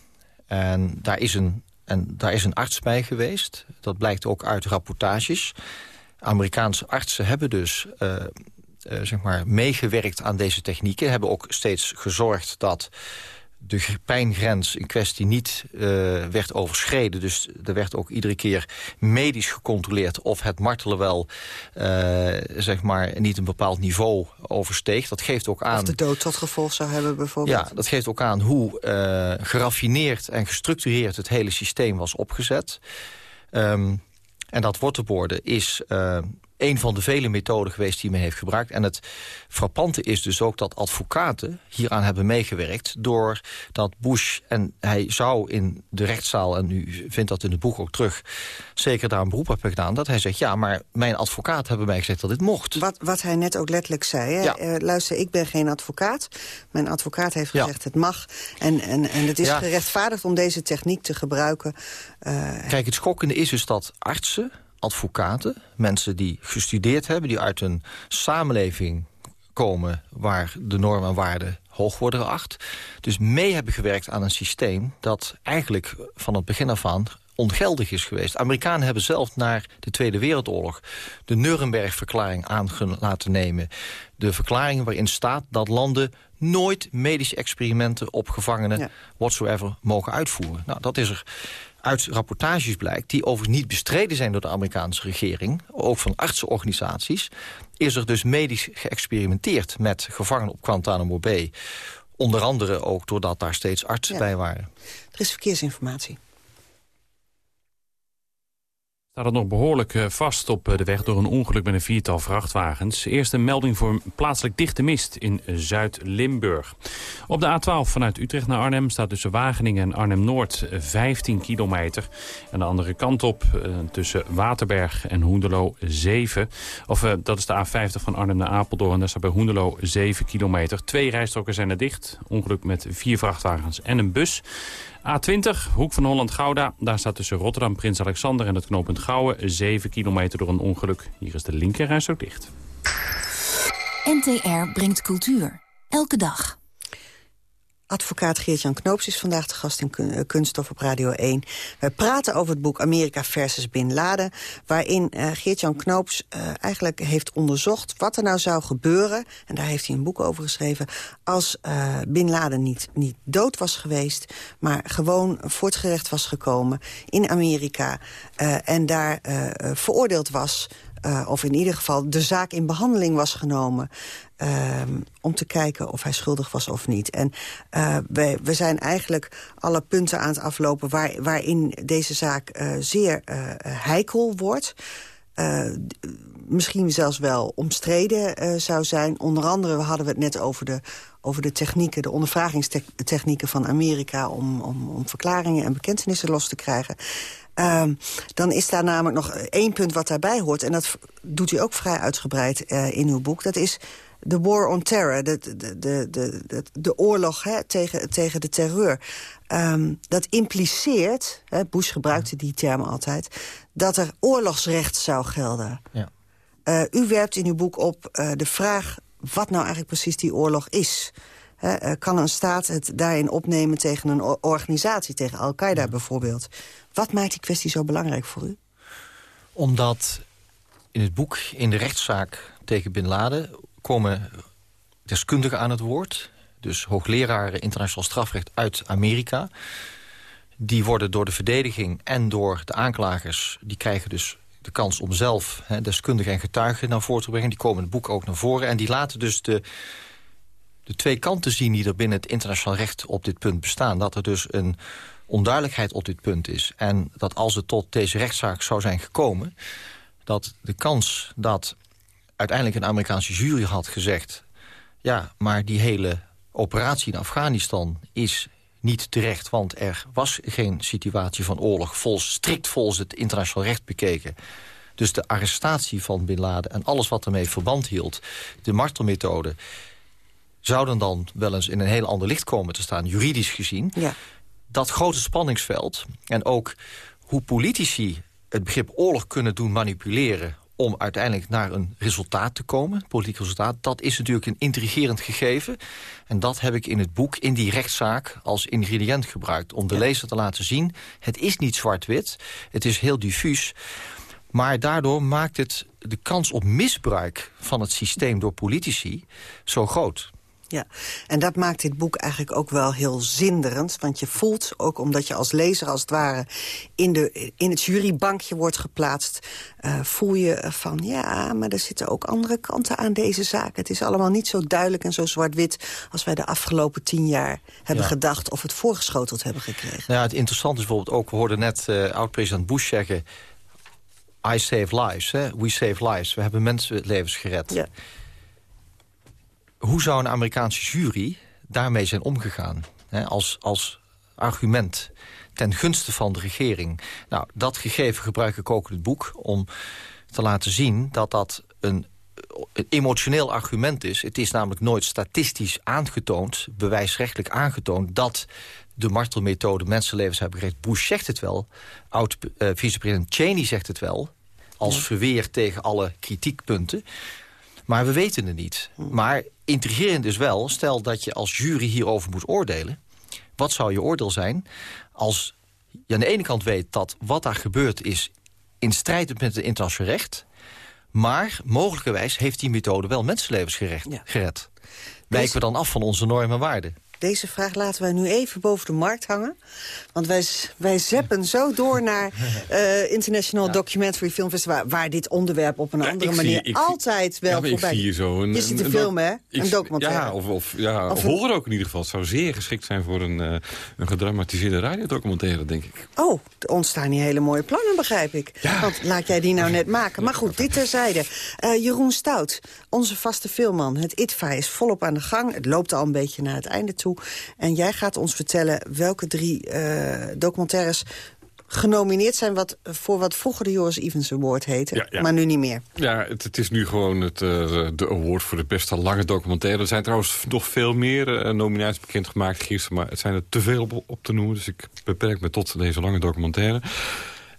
En daar is een en daar is een arts bij geweest. Dat blijkt ook uit rapportages. Amerikaanse artsen hebben dus uh, uh, zeg maar meegewerkt aan deze technieken. Hebben ook steeds gezorgd dat de pijngrens in kwestie niet uh, werd overschreden. Dus er werd ook iedere keer medisch gecontroleerd... of het martelen wel uh, zeg maar niet een bepaald niveau oversteeg. Dat geeft ook aan... Of de dood tot gevolg zou hebben bijvoorbeeld. Ja, dat geeft ook aan hoe uh, geraffineerd en gestructureerd... het hele systeem was opgezet. Um, en dat waterboarden is uh, een van de vele methoden geweest die men heeft gebruikt. En het frappante is dus ook dat advocaten hieraan hebben meegewerkt... doordat Bush, en hij zou in de rechtszaal... en u vindt dat in het boek ook terug, zeker daar een beroep hebben gedaan... dat hij zegt, ja, maar mijn advocaat hebben mij gezegd dat dit mocht. Wat, wat hij net ook letterlijk zei, hè? Ja. Uh, luister, ik ben geen advocaat. Mijn advocaat heeft gezegd, ja. het mag. En, en, en het is Ja. gerechtvaardigd om deze techniek te gebruiken. Uh, Kijk, het schokkende is dus dat artsen, advocaten... mensen die gestudeerd hebben, die uit een samenleving komen... waar de normen en waarden hoog worden geacht... dus mee hebben gewerkt aan een systeem... dat eigenlijk van het begin af aan ongeldig is geweest. Amerikanen hebben zelf naar de Tweede Wereldoorlog... de Nuremberg-verklaring aan laten nemen. De verklaring waarin staat dat landen nooit medische experimenten op gevangenen... Ja. whatsoever mogen uitvoeren. Nou, dat is er uit rapportages blijkt... die overigens niet bestreden zijn door de Amerikaanse regering... ook van artsenorganisaties... is er dus medisch geëxperimenteerd met gevangenen op Guantanamo Bay. Onder andere ook doordat daar steeds artsen Ja. bij waren. er is verkeersinformatie. Staat het nog behoorlijk eh, vast op eh, de weg door een ongeluk met een viertal vrachtwagens. Eerst een melding voor plaatselijk dichte mist in Zuid-Limburg. Op de A12 vanuit Utrecht naar Arnhem staat tussen Wageningen en Arnhem-Noord 15 kilometer. En de andere kant op eh, tussen Waterberg en Hoendelo 7. Of eh, dat is de A50 van Arnhem naar Apeldoorn. Daar staat bij Hoendelo 7 kilometer. Twee rijstroken zijn er dicht. Ongeluk met vier vrachtwagens en een bus. A20, hoek van Holland-Gouda. Daar staat tussen Rotterdam, Prins Alexander en het knooppunt Gouwen 7 kilometer door een ongeluk. Hier is de linkerreis ook dicht. NTR brengt cultuur. Elke dag. Advocaat Geert-Jan Knoops is vandaag de gast in eh, Kunststof op Radio 1. Wij praten over het boek Amerika versus Bin Laden... waarin uh, Geert-Jan Knoops uh, eigenlijk heeft onderzocht wat er nou zou gebeuren... en daar heeft hij een boek over geschreven... als Bin Laden niet, niet dood was geweest... maar gewoon voor het gerecht was gekomen in Amerika... en daar veroordeeld was... Of in ieder geval de zaak in behandeling was genomen... Uh, om te kijken of hij schuldig was of niet. En uh, we, we zijn eigenlijk alle punten aan het aflopen... Waar, waarin deze zaak uh, zeer heikel wordt... misschien zelfs wel omstreden zou zijn. Onder andere hadden we het net over de, over de technieken... de ondervragingstechnieken van Amerika... om, om, om verklaringen en bekentenissen los te krijgen... Uh, dan is daar namelijk nog één punt wat daarbij hoort... en dat doet u ook vrij uitgebreid in uw boek. Dat is de war on terror, de, de, de, de, de, de oorlog hè, tegen, tegen de terreur. Um, dat impliceert, hè, Bush gebruikte die term altijd... dat er oorlogsrecht zou gelden. Ja. Uh, u werpt in uw boek op uh, de vraag wat nou eigenlijk precies die oorlog is... He, kan een staat het daarin opnemen tegen een organisatie, tegen Al-Qaeda ja. bijvoorbeeld? Wat maakt die kwestie zo belangrijk voor u? Omdat in het boek, in de rechtszaak tegen Bin Laden... komen deskundigen aan het woord. Dus hoogleraren internationaal strafrecht uit Amerika. Die worden door de verdediging en door de aanklagers... die krijgen dus de kans om zelf hè, deskundigen en getuigen naar voren te brengen. Die komen het boek ook naar voren. En die laten dus de, de twee kanten zien die er binnen het internationaal recht op dit punt bestaan. Dat er dus een onduidelijkheid op dit punt is. En dat als het tot deze rechtszaak zou zijn gekomen... dat de kans dat uiteindelijk een Amerikaanse jury had gezegd... ja, maar die hele operatie in Afghanistan is niet terecht... want er was geen situatie van oorlog, volgens, strikt volgens het internationaal recht bekeken. Dus de arrestatie van Bin Laden en alles wat ermee verband hield... de martelmethode, zouden dan wel eens in een heel ander licht komen te staan... juridisch gezien. Ja. Dat grote spanningsveld en ook hoe politici het begrip oorlog kunnen doen manipuleren om uiteindelijk naar een resultaat te komen, politiek resultaat... dat is natuurlijk een intrigerend gegeven. En dat heb ik in het boek, in die rechtszaak, als ingrediënt gebruikt... om de lezer te laten zien, het is niet zwart-wit, het is heel diffuus... maar daardoor maakt het de kans op misbruik van het systeem door politici zo groot. Ja, en dat maakt dit boek eigenlijk ook wel heel zinderend. Want je voelt, ook omdat je als lezer als het ware... in, de, in het jurybankje wordt geplaatst... Uh, voel je van, ja, maar er zitten ook andere kanten aan deze zaak. Het is allemaal niet zo duidelijk en zo zwart-wit... als wij de afgelopen tien jaar hebben Ja. gedacht... of het voorgeschoteld hebben gekregen. Ja, het interessante is bijvoorbeeld ook... we hoorden net eh, oud-president Bush zeggen... I save lives, hè? we save lives. We hebben mensenlevens gered. Ja. Hoe zou een Amerikaanse jury daarmee zijn omgegaan? Hè, als, als argument ten gunste van de regering. Nou, dat gegeven gebruik ik ook in het boek... om te laten zien dat dat een, een emotioneel argument is. Het is namelijk nooit statistisch aangetoond, bewijsrechtelijk aangetoond... dat de martelmethode mensenlevens hebben gered. Bush zegt het wel, oud-vicepresident Cheney zegt het wel... als verweer tegen alle kritiekpunten. Maar we weten het niet. Maar intrigerend is wel, stel dat je als jury hierover moet oordelen... wat zou je oordeel zijn als je aan de ene kant weet... dat wat daar gebeurd is in strijd met het internationaal recht... maar mogelijkerwijs heeft die methode wel mensenlevens gerecht, gered. Wijken we dan af van onze normen en waarden? Deze vraag laten wij nu even boven de markt hangen. Want wij, wij zeppen zo door naar (laughs) eh International Documentary Film Festival... waar dit onderwerp op een andere ik zie- manier ik zie- altijd wel ja, ik voorbij... zie hier zo een, Je ziet een- film, hè? ik- Een documentaire. Ja, of, of, ja, Of of horror ook in ieder geval. Het zou zeer geschikt zijn voor een, eh, een gedramatiseerde radiodocumentaire, denk ik. Oh, er ontstaan hier hele mooie plannen, begrijp ik. Want laat jij die nou (laughs) net maken. Maar goed, dit terzijde. Eh, Jeroen Stout, onze vaste filmman. Het ITVA is volop aan de gang. Het loopt al een beetje naar het einde toe. En jij gaat ons vertellen welke drie eh, documentaires genomineerd zijn... Wat, voor wat vroeger de Joris Evans Award heette, Ja, ja. maar nu niet meer. Ja, het, het is nu gewoon het, eh, de award voor de beste lange documentaire. Er zijn trouwens nog veel meer eh, nominaties bekendgemaakt gisteren... maar het zijn er te veel op, op te noemen, dus ik beperk me tot deze lange documentaire.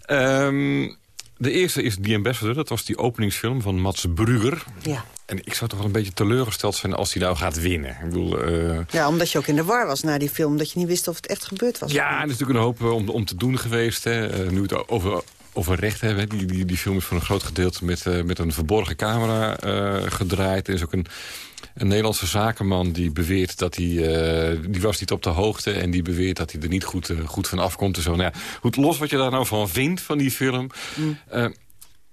Ehm, de eerste is The Ambassador, dat was die openingsfilm van Mats Brugger. Ja. En ik zou toch wel een beetje teleurgesteld zijn als hij nou gaat winnen. Ik bedoel, eh, ja, omdat je ook in de war was na die film... dat je niet wist of het echt gebeurd was. Ja, er is natuurlijk een hoop eh, om, om te doen geweest. Hè. Eh, nu we het over, over recht hebben. Die, die, die film is voor een groot gedeelte met, met een verborgen camera gedraaid. Er is ook een, een Nederlandse zakenman die beweert dat hij... die was niet op de hoogte en die beweert dat hij er niet goed, goed van afkomt. En zo. Nou ja, goed, los wat je daar nou van vindt, van die film... Eh,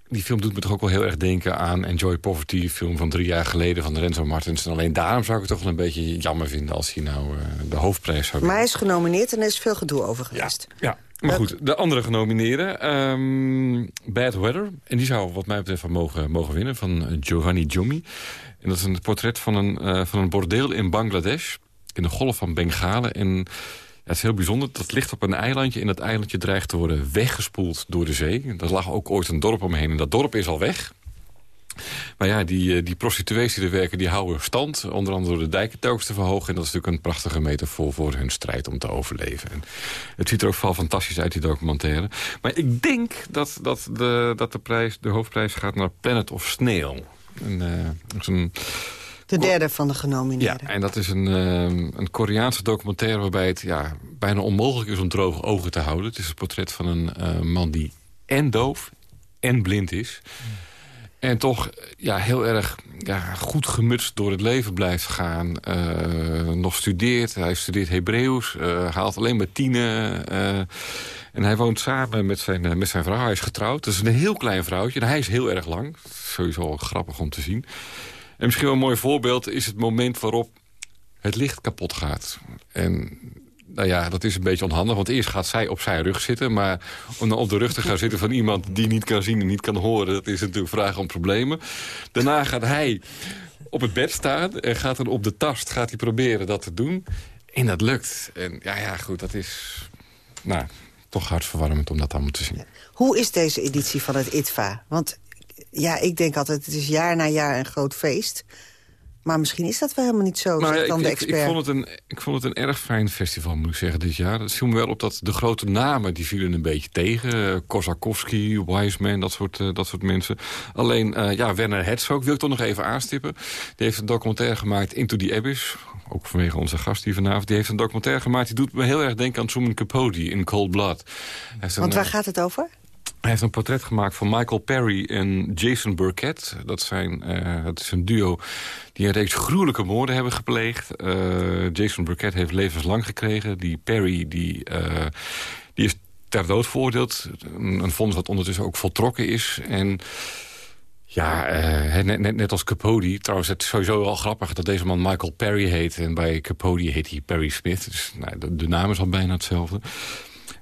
die film doet me toch ook wel heel erg denken aan Enjoy Poverty... een film van drie jaar geleden van Renzo Martens. En alleen daarom zou ik het toch wel een beetje jammer vinden... als hij nou eh, de hoofdprijs zou winnen. Maar hij is genomineerd en er is veel gedoe over geweest. Ja, maar goed, de andere genomineerden. ehm, Bad Weather. En die zou wat mij betreft mogen, mogen winnen. Van eh, Giovanni Jomi. En dat is een portret van een, eh, van een bordeel in Bangladesh. In de golf van Bengalen. En het is heel bijzonder. Dat ligt op een eilandje. En dat eilandje dreigt te worden weggespoeld door de zee. Er lag ook ooit een dorp omheen. En dat dorp is al weg. Maar ja, die, eh, die prostituees die er werken, die houden stand. Onder andere door de dijken telkens te verhogen. En dat is natuurlijk een prachtige metafoor voor hun strijd om te overleven. En het ziet er ook wel fantastisch uit, die documentaire. Maar ik denk dat, dat, de, dat de, prijs, de hoofdprijs gaat naar Planet of Snail. Eh, dat is een, De derde van de genomineerden. ja, en dat is een, eh, een Koreaanse documentaire waarbij het ja, bijna onmogelijk is om droge ogen te houden. Het is een portret van een eh, man die en doof en blind is. En toch ja, heel erg ja, goed gemutst door het leven blijft gaan. Uh, nog studeert, hij studeert Hebreeuws, uh, haalt alleen maar tienen. Uh, en hij woont samen met zijn, met zijn vrouw, hij is getrouwd. Dat is een heel klein vrouwtje en hij is heel erg lang. Sowieso grappig om te zien. En misschien wel een mooi voorbeeld is het moment waarop het licht kapot gaat. En nou ja, dat is een beetje onhandig. Want eerst gaat zij op zijn rug zitten. Maar om dan op de rug te gaan zitten van iemand die niet kan zien en niet kan horen... dat is natuurlijk vraag om problemen. Daarna gaat hij op het bed staan en gaat dan op de tast gaat hij proberen dat te doen. En dat lukt. En ja, ja, goed, dat is nou, toch hartverwarmend om dat allemaal te zien. Hoe is deze editie van het ITVA? Want ja, ik denk altijd, het is jaar na jaar een groot feest... Maar misschien is dat wel helemaal niet zo, nou, dan ik, de expert. Ik, ik, vond het een, ik vond het een erg fijn festival, moet ik zeggen, dit jaar. Het viel me wel op dat de grote namen, die vielen een beetje tegen. Kosakowski, Wiseman, dat soort, uh, dat soort mensen. Alleen, uh, ja, Werner Herzog wil ik toch nog even aanstippen. Die heeft een documentaire gemaakt, Into the Abyss. Ook vanwege onze gast die vanavond. Die heeft een documentaire gemaakt, die doet me heel erg denken aan Truman Capote in Cold Blood. Want waar gaat het over? Hij heeft een portret gemaakt van Michael Perry en Jason Burkett. Dat, zijn, uh, dat is een duo die een reeks gruwelijke moorden hebben gepleegd. Uh, Jason Burkett heeft levenslang gekregen. Die Perry die, uh, die is ter dood veroordeeld. Een, een vonnis wat ondertussen ook voltrokken is. En ja, net, net, net, als Capote. Trouwens, het is sowieso wel grappig dat deze man Michael Perry heet. En bij Capote heet hij Perry Smith. Dus nou, de, de naam is al bijna hetzelfde.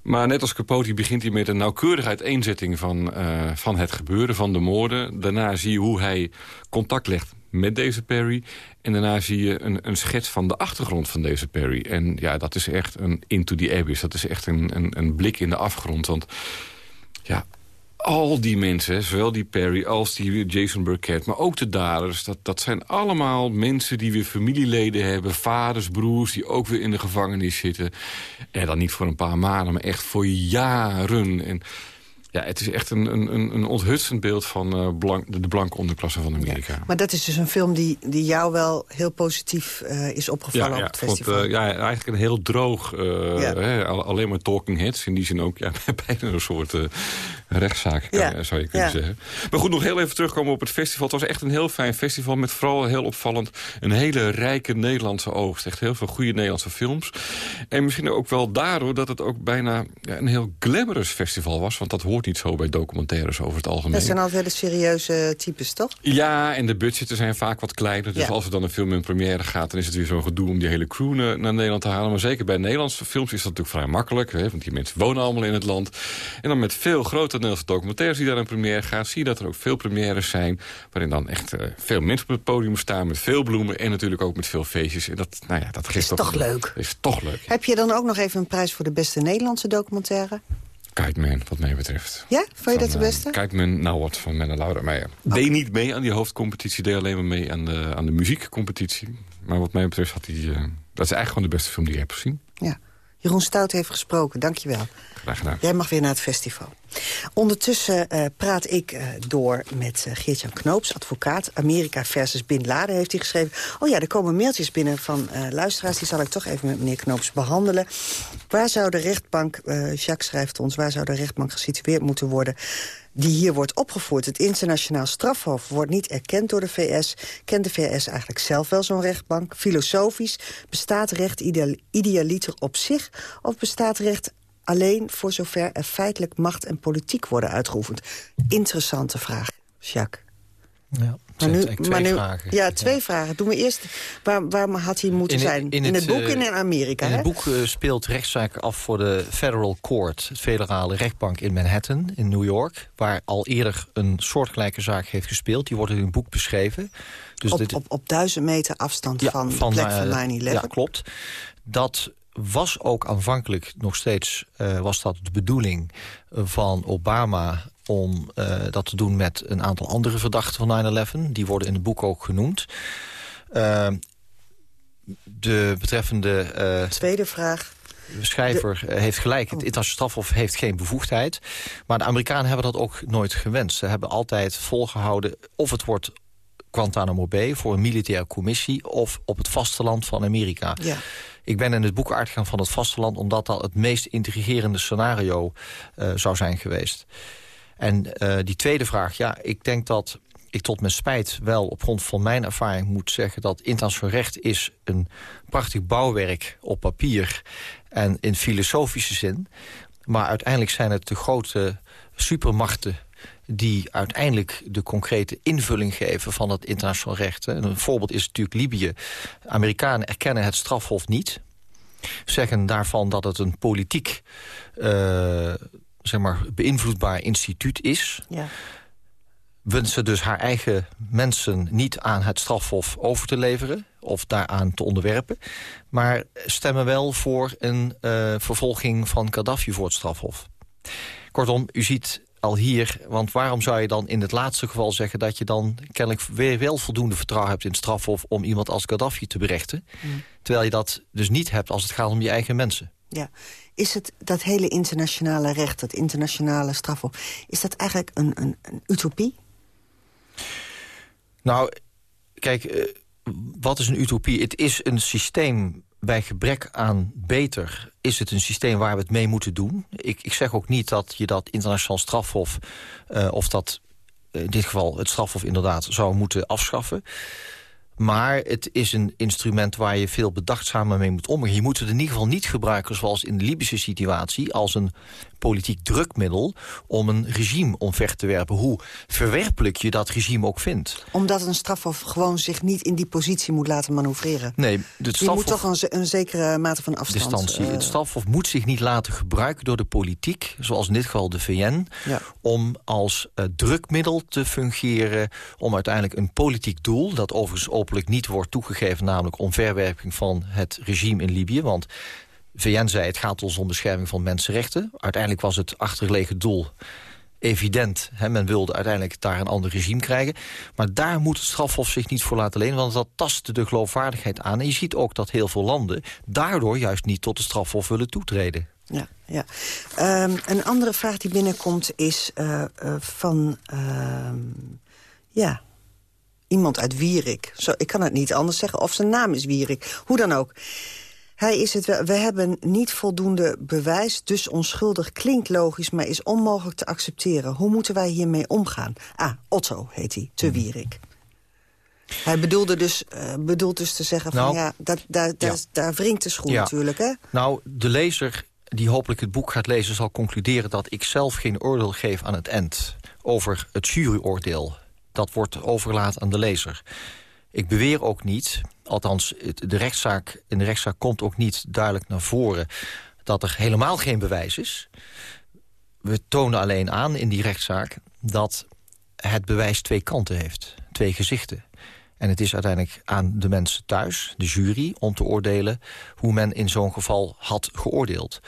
Maar net als Capote begint hij met een nauwkeurige uiteenzetting van, uh, van het gebeuren, van de moorden. Daarna zie je hoe hij contact legt met deze Perry. En daarna zie je een, een schets van de achtergrond van deze Perry. En ja, dat is echt een into the abyss. Dat is echt een, een, een blik in de afgrond. Want ja, al die mensen, zowel die Perry als die Jason Burkett... maar ook de daders, dat, dat zijn allemaal mensen die weer familieleden hebben... vaders, broers, die ook weer in de gevangenis zitten. En dan niet voor een paar maanden, maar echt voor jaren. En ja, het is echt een, een, een onthutsend beeld van uh, blank, de blanke onderklasse van Amerika. Ja, maar dat is dus een film die, die jou wel heel positief uh, is opgevallen ja, ja, op het festival. Vond, uh, ja, eigenlijk een heel droog, hè, alleen maar talking heads. In die zin ook ja, (laughs) bijna een soort rechtszaak, zou je kunnen zeggen. Maar goed, nog heel even terugkomen op het festival. Het was echt een heel fijn festival met vooral heel opvallend... een hele rijke Nederlandse oogst. Echt heel veel goede Nederlandse films. En misschien ook wel daardoor dat het ook bijna een heel glamorous festival was. Want dat hoort niet zo bij documentaires over het algemeen. Dat zijn altijd hele serieuze types, toch? Ja, en de budgetten zijn vaak wat kleiner. Dus ja. als er dan een film in première gaat... dan is het weer zo'n gedoe om die hele crew naar Nederland te halen. Maar zeker bij Nederlandse films is dat natuurlijk vrij makkelijk. Hè, want die mensen wonen allemaal in het land. En dan met veel grote Nederlandse documentaires die daar in première gaan... zie je dat er ook veel premières zijn... waarin dan echt uh, veel mensen op het podium staan... met veel bloemen en natuurlijk ook met veel feestjes. En dat, nou ja, dat geeft is toch, toch leuk. Is toch leuk. Heb je dan ook nog even een prijs voor de beste Nederlandse documentaire? Kiteman, wat mij betreft. Ja? Vond je dat de beste? Uh, nou wat, van Menno Laura Meijer. Okay. Deed niet mee aan die hoofdcompetitie, deed alleen maar mee aan de, aan de muziekcompetitie. Maar wat mij betreft had hij... Uh, dat is eigenlijk gewoon de beste film die ik heb gezien. Ja. Jeroen Stout heeft gesproken, dankjewel. Graag. Jij mag weer naar het festival. Ondertussen uh, praat ik uh, door met uh, Geert-Jan Knoops, advocaat. Amerika versus Bin Laden heeft hij geschreven. Oh ja, er komen mailtjes binnen van luisteraars. Die zal ik toch even met meneer Knoops behandelen. Waar zou de rechtbank, Jacques schrijft ons... waar zou de rechtbank gesitueerd moeten worden die hier wordt opgevoerd. Het internationaal strafhof wordt niet erkend door de VS. Kent de VS eigenlijk zelf wel zo'n rechtbank? Filosofisch, bestaat recht ideal, idealiter op zich... of bestaat recht alleen voor zover er feitelijk macht en politiek worden uitgeoefend? Interessante vraag, Jacques. Ja. Maar nu, twee maar nu, vragen. Ja, twee ja. vragen. Doen we eerst, waar, waar had hij moeten in, zijn? In, in het, het, boek en in Amerika, In hè? het boek uh, speelt rechtszaak af voor de Federal Court... het federale rechtbank in Manhattan, in New York... waar al eerder een soortgelijke zaak heeft gespeeld. Die wordt in het boek beschreven. Dus op, dit, op, op duizend meter afstand ja, van, van de plek uh, van 9-11. Ja, klopt. Dat was ook aanvankelijk nog steeds uh, was dat de bedoeling van Obama om uh, dat te doen met een aantal andere verdachten van 9-11. Die worden in het boek ook genoemd. Uh, de betreffende... Tweede vraag. De schrijver de... heeft gelijk. Het internationaal strafhof heeft geen bevoegdheid. Maar de Amerikanen hebben dat ook nooit gewenst. Ze hebben altijd volgehouden of het wordt Guantanamo Bay... voor een militaire commissie of op het vasteland van Amerika. Ja. Ik ben in het boek uitgegaan van het vasteland... omdat dat het meest intrigerende scenario uh, zou zijn geweest. En uh, die tweede vraag, ja, ik denk dat ik tot mijn spijt wel op grond van mijn ervaring moet zeggen... dat internationaal recht is een prachtig bouwwerk op papier... en in filosofische zin. Maar uiteindelijk zijn het de grote supermachten die uiteindelijk de concrete invulling geven van het internationaal recht. een voorbeeld is natuurlijk Libië. Amerikanen erkennen het strafhof niet. Zeggen daarvan dat het een politiek uh, zeg maar, beïnvloedbaar instituut is. Ja wensen dus haar eigen mensen niet aan het strafhof over te leveren... of daaraan te onderwerpen, maar stemmen wel voor een uh, vervolging van Gaddafi voor het strafhof. Kortom, u ziet al hier, want waarom zou je dan in het laatste geval zeggen... dat je dan kennelijk weer wel voldoende vertrouwen hebt in het strafhof... om iemand als Gaddafi te berechten, mm. terwijl je dat dus niet hebt als het gaat om je eigen mensen. Ja, is het dat hele internationale recht, dat internationale strafhof... is dat eigenlijk een, een, een utopie? Nou, kijk, eh, wat is een utopie? Het is een systeem bij gebrek aan beter is het een systeem waar we het mee moeten doen. Ik, ik zeg ook niet dat je dat internationaal strafhof... Uh, of dat in dit geval het strafhof inderdaad zou moeten afschaffen. Maar het is een instrument waar je veel bedachtzamer mee moet omgaan. Je moet het in ieder geval niet gebruiken zoals in de Libische situatie... als een politiek drukmiddel om een regime omver te werpen. Hoe verwerpelijk je dat regime ook vindt. Omdat een strafhof gewoon zich niet in die positie moet laten manoeuvreren. Nee, het Je moet toch een, een, zekere mate van afstand... Distantie. Uh... Het strafhof moet zich niet laten gebruiken door de politiek... zoals in dit geval de VN... Ja. om als uh, drukmiddel te fungeren... om uiteindelijk een politiek doel... dat overigens openlijk niet wordt toegegeven... namelijk omverwerping van het regime in Libië... want VN zei het gaat ons om bescherming van mensenrechten. Uiteindelijk was het achtergelegen doel evident. Hè, men wilde uiteindelijk daar een ander regime krijgen. Maar daar moet het strafhof zich niet voor laten lenen... want dat tast de geloofwaardigheid aan. En je ziet ook dat heel veel landen daardoor juist niet tot de strafhof willen toetreden. Ja, ja. Um, een andere vraag die binnenkomt is uh, uh, van... Uh, ja, iemand uit Wierik. Zo, ik kan het niet anders zeggen. Of zijn naam is Wierik. Hoe dan ook. Hij is het We hebben niet voldoende bewijs, dus onschuldig klinkt logisch... maar is onmogelijk te accepteren. Hoe moeten wij hiermee omgaan? Ah, Otto heet hij, te mhm. Wierik. Hij bedoelde dus, uh, bedoelt dus te zeggen van nou, ja, dat, daar, wringt de schoen natuurlijk. Hè? Nou, de lezer die hopelijk het boek gaat lezen zal concluderen... dat ik zelf geen oordeel geef aan het eind over het juryoordeel. Dat wordt overlaten aan de lezer. Ik beweer ook niet, althans de rechtszaak, in de rechtszaak komt ook niet duidelijk naar voren... dat er helemaal geen bewijs is. We tonen alleen aan in die rechtszaak dat het bewijs twee kanten heeft. Twee gezichten. En het is uiteindelijk aan de mensen thuis, de jury... om te oordelen hoe men in zo'n geval had geoordeeld.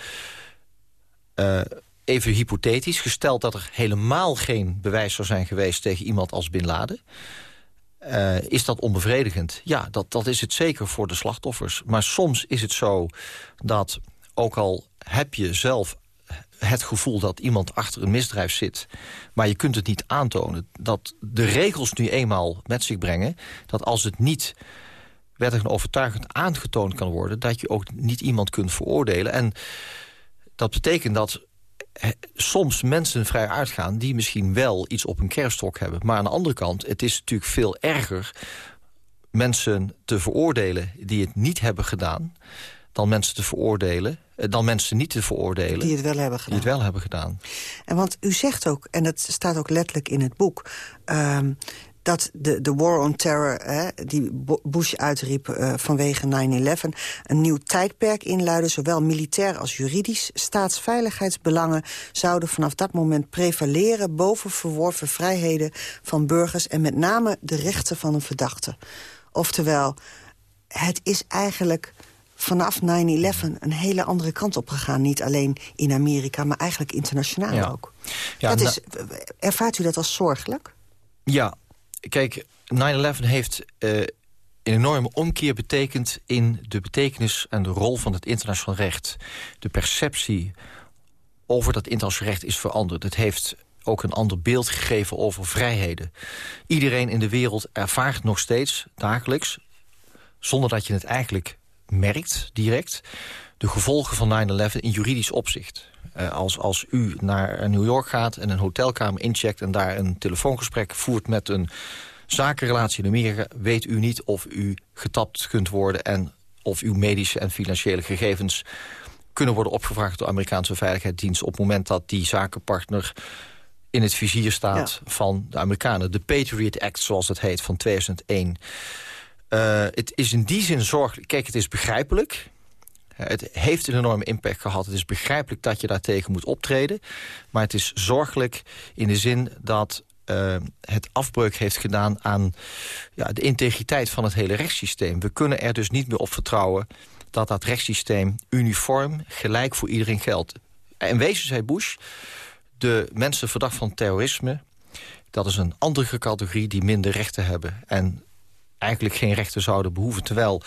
Uh, even hypothetisch, gesteld dat er helemaal geen bewijs zou zijn geweest... tegen iemand als Bin Laden... Uh, is dat onbevredigend? Ja, dat, dat is het zeker voor de slachtoffers. Maar soms is het zo dat, ook al heb je zelf het gevoel dat iemand achter een misdrijf zit... maar je kunt het niet aantonen, dat de regels nu eenmaal met zich brengen... dat als het niet wettig overtuigend aangetoond kan worden... dat je ook niet iemand kunt veroordelen. En dat betekent dat soms mensen vrij uitgaan die misschien wel iets op een kerststok hebben. Maar aan de andere kant, het is natuurlijk veel erger mensen te veroordelen die het niet hebben gedaan... dan mensen te veroordelen, eh, dan mensen niet te veroordelen... Die het wel hebben gedaan. Die het wel hebben gedaan. En want u zegt ook, en dat staat ook letterlijk in het boek... Uh, dat de, de war on terror, hè, die Bush uitriep uh, vanwege 9-11... een nieuw tijdperk inluidde, zowel militair als juridisch. Staatsveiligheidsbelangen zouden vanaf dat moment prevaleren... boven verworven vrijheden van burgers... en met name de rechten van een verdachte. Oftewel, het is eigenlijk vanaf 9-11 een hele andere kant op gegaan. Niet alleen in Amerika, maar eigenlijk internationaal ook. Ja, dat is, ervaart u dat als zorgelijk? Ja, kijk, 9-11 heeft uh, een enorme omkeer betekend... in de betekenis en de rol van het internationaal recht. De perceptie over dat internationaal recht is veranderd. Het heeft ook een ander beeld gegeven over vrijheden. Iedereen in de wereld ervaart nog steeds dagelijks... zonder dat je het eigenlijk merkt, direct... de gevolgen van 9-11 in juridisch opzicht. Uh, als, als u naar New York gaat en een hotelkamer incheckt... en daar een telefoongesprek voert met een zakenrelatie in Amerika... weet u niet of u getapt kunt worden... en of uw medische en financiële gegevens kunnen worden opgevraagd... door de Amerikaanse Veiligheidsdienst... op het moment dat die zakenpartner in het vizier staat van de Amerikanen. De Patriot Act, zoals het heet, van 2001. Uh, het is in die zin zorgelijk... Kijk, het is begrijpelijk... Het heeft een enorme impact gehad. Het is begrijpelijk dat je daartegen moet optreden. Maar het is zorgelijk in de zin dat uh, het afbreuk heeft gedaan aan ja, de integriteit van het hele rechtssysteem. We kunnen er dus niet meer op vertrouwen dat dat rechtssysteem uniform gelijk voor iedereen geldt. En wezen, zei Bush, de mensen verdacht van terrorisme... dat is een andere categorie die minder rechten hebben... en eigenlijk geen rechten zouden behoeven... terwijl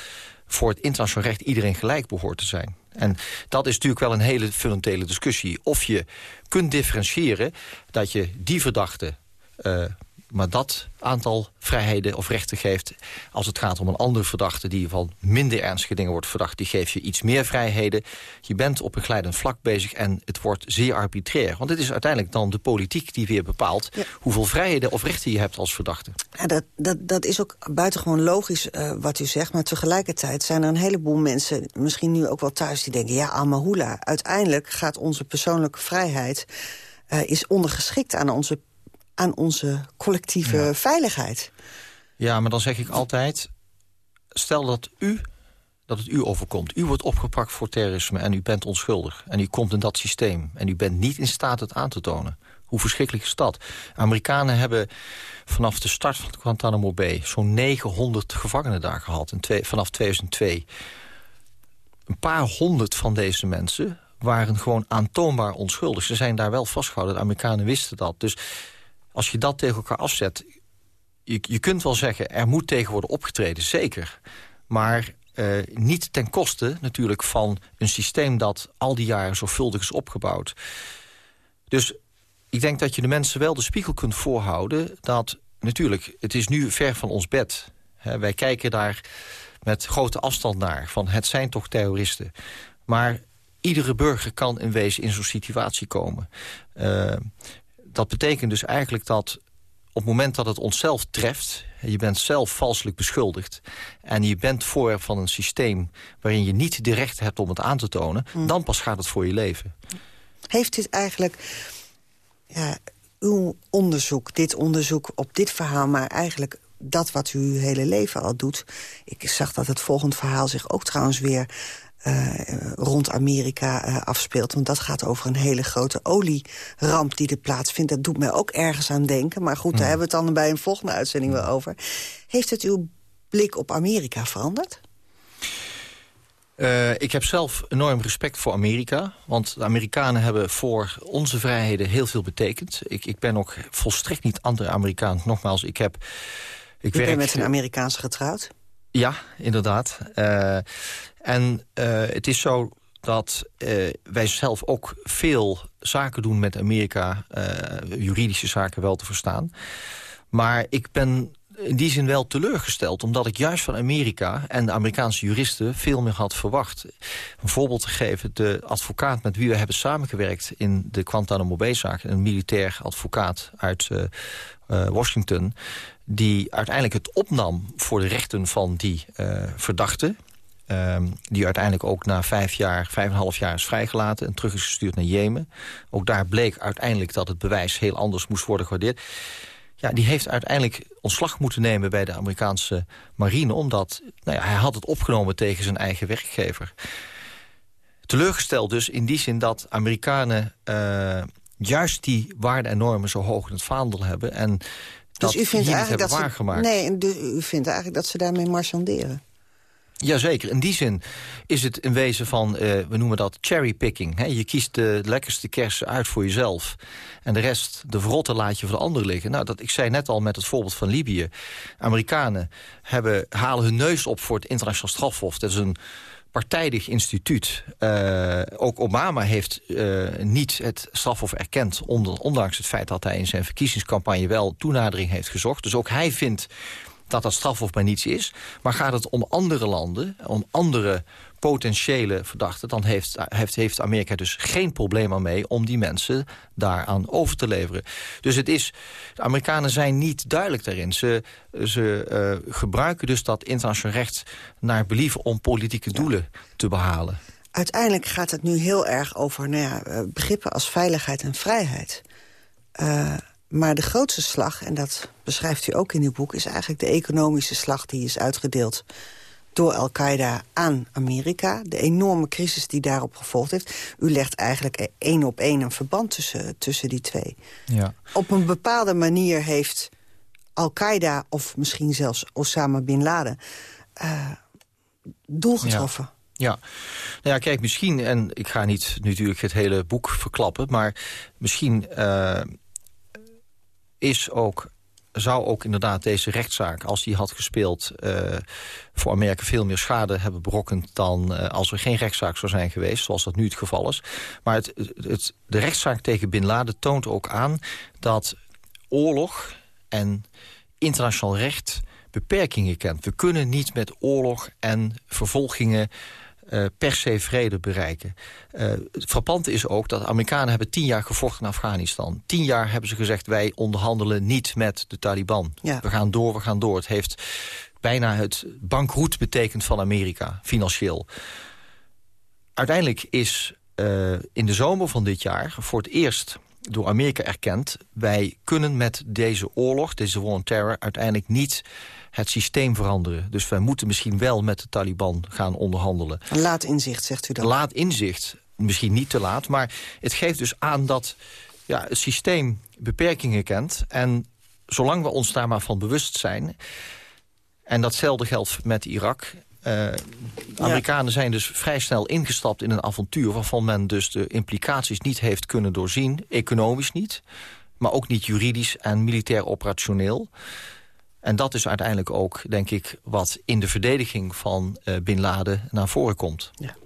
voor het internationaal recht iedereen gelijk behoort te zijn. En dat is natuurlijk wel een hele fundamentele discussie. Of je kunt differentiëren dat je die verdachte uh, maar dat aantal vrijheden of rechten geeft... als het gaat om een andere verdachte die van minder ernstige dingen wordt verdacht... die geeft je iets meer vrijheden. Je bent op een glijdend vlak bezig en het wordt zeer arbitrair. Want het is uiteindelijk dan de politiek die weer bepaalt... hoeveel vrijheden of rechten je hebt als verdachte. Ja, dat, dat, dat is ook buitengewoon logisch uh, wat u zegt... maar tegelijkertijd zijn er een heleboel mensen... misschien nu ook wel thuis die denken... ja, Amahula, uiteindelijk gaat onze persoonlijke vrijheid... Uh, is ondergeschikt aan onze aan onze collectieve veiligheid. Ja, maar dan zeg ik altijd... stel dat u dat het u overkomt. U wordt opgepakt voor terrorisme en u bent onschuldig. En u komt in dat systeem. En u bent niet in staat het aan te tonen. Hoe verschrikkelijk is dat? Amerikanen hebben vanaf de start van Guantanamo Bay... zo'n 900 gevangenen daar gehad in vanaf 2002. Een paar honderd van deze mensen waren gewoon aantoonbaar onschuldig. Ze zijn daar wel vastgehouden. De Amerikanen wisten dat. Dus als je dat tegen elkaar afzet... Je, je kunt wel zeggen, er moet tegen worden opgetreden, zeker. Maar uh, niet ten koste natuurlijk van een systeem... dat al die jaren zorgvuldig is opgebouwd. Dus ik denk dat je de mensen wel de spiegel kunt voorhouden... dat natuurlijk, het is nu ver van ons bed. Wij kijken daar met grote afstand naar. Van het zijn toch terroristen. Maar iedere burger kan in wezen in zo'n situatie komen. Uh, dat betekent dus eigenlijk dat op het moment dat het onszelf treft... je bent zelf valselijk beschuldigd... en je bent voor van een systeem waarin je niet de recht hebt om het aan te tonen... Mm. dan pas gaat het voor je leven. Heeft dit eigenlijk... Ja, uw onderzoek, dit onderzoek op dit verhaal... maar eigenlijk dat wat u uw hele leven al doet... ik zag dat het volgende verhaal zich ook trouwens weer uh, rond Amerika uh, afspeelt. Want dat gaat over een hele grote olieramp die er plaatsvindt. Dat doet mij ook ergens aan denken. Maar goed, daar hmm. hebben we het dan bij een volgende uitzending wel over. Heeft het uw blik op Amerika veranderd? Uh, ik heb zelf enorm respect voor Amerika. Want de Amerikanen hebben voor onze vrijheden heel veel betekend. Ik, ik ben ook volstrekt niet andere-Amerikaan. Nogmaals, ik heb... Ik U werk... bent met een Amerikaanse getrouwd? Ja, inderdaad. Uh, en uh, het is zo dat uh, wij zelf ook veel zaken doen met Amerika. Uh, juridische zaken wel te verstaan. Maar ik ben in die zin wel teleurgesteld. Omdat ik juist van Amerika en de Amerikaanse juristen veel meer had verwacht. Een voorbeeld te geven. De advocaat met wie we hebben samengewerkt in de Guantanamo Bay-zaak. Een militair advocaat uit Washington. Die uiteindelijk het opnam voor de rechten van die uh, verdachte. Um, die uiteindelijk ook na vijf jaar, vijf en een half jaar is vrijgelaten... en terug is gestuurd naar Jemen. Ook daar bleek uiteindelijk dat het bewijs heel anders moest worden gewaardeerd. Ja, die heeft uiteindelijk ontslag moeten nemen bij de Amerikaanse marine... omdat nou ja, hij had het opgenomen tegen zijn eigen werkgever. Teleurgesteld dus in die zin dat Amerikanen... Uh, juist die waarden en normen zo hoog in het vaandel hebben... en dus dat u vindt eigenlijk dat waargemaakt. Ze, nee, u vindt eigenlijk dat ze daarmee marchanderen? Jazeker, in die zin is het een wezen van, uh, we noemen dat cherrypicking. Je kiest de lekkerste kersen uit voor jezelf. En de rest, de verrotte laat je voor de ander liggen. Nou, dat, ik zei net al met het voorbeeld van Libië. Amerikanen hebben, halen hun neus op voor het internationaal strafhof. Dat is een partijdig instituut. Uh, ook Obama heeft uh, niet het strafhof erkend... ondanks het feit dat hij in zijn verkiezingscampagne wel toenadering heeft gezocht. Dus ook hij vindt dat dat strafhof bij niets is. Maar gaat het om andere landen, om andere potentiële verdachten... dan heeft, heeft, heeft Amerika dus geen probleem aan mee... om die mensen daaraan over te leveren. Dus het is, de Amerikanen zijn niet duidelijk daarin. Ze, ze uh, gebruiken dus dat internationaal recht naar believen... om politieke doelen te behalen. Uiteindelijk gaat het nu heel erg over nou ja, eh, begrippen als veiligheid en vrijheid. Uh, maar de grootste slag, en dat beschrijft u ook in uw boek... is eigenlijk de economische slag die is uitgedeeld door Al-Qaeda aan Amerika. De enorme crisis die daarop gevolgd heeft. U legt eigenlijk één op één een verband tussen, tussen die twee. Ja. Op een bepaalde manier heeft Al-Qaeda, of misschien zelfs Osama Bin Laden... Uh, doel getroffen. Ja. Ja. Nou ja, kijk, misschien, en ik ga niet natuurlijk het hele boek verklappen... maar misschien uh, is ook zou ook inderdaad deze rechtszaak, als die had gespeeld... Uh, voor Amerika veel meer schade hebben berokkend... dan uh, als er geen rechtszaak zou zijn geweest, zoals dat nu het geval is. Maar het, het, de rechtszaak tegen Bin Laden toont ook aan... dat oorlog en internationaal recht beperkingen kent. We kunnen niet met oorlog en vervolgingen uh, per se vrede bereiken. Uh, het frappante is ook dat de Amerikanen hebben tien jaar gevochten in Afghanistan. Tien jaar hebben ze gezegd wij onderhandelen niet met de Taliban. Ja. We gaan door, we gaan door. Het heeft bijna het bankroet betekend van Amerika, financieel. Uiteindelijk is uh, in de zomer van dit jaar voor het eerst door Amerika erkend... wij kunnen met deze oorlog, deze war on terror... uiteindelijk niet het systeem veranderen. Dus wij moeten misschien wel met de Taliban gaan onderhandelen. Laat inzicht, zegt u dan? Laat inzicht. Misschien niet te laat, maar het geeft dus aan dat ja, het systeem beperkingen kent. En zolang we ons daar maar van bewust zijn... en datzelfde geldt met Irak... Uh, Amerikanen zijn dus vrij snel ingestapt in een avontuur... waarvan men dus de implicaties niet heeft kunnen doorzien. Economisch niet, maar ook niet juridisch en militair operationeel. En dat is uiteindelijk ook, denk ik, wat in de verdediging van uh, Bin Laden naar voren komt. Ja.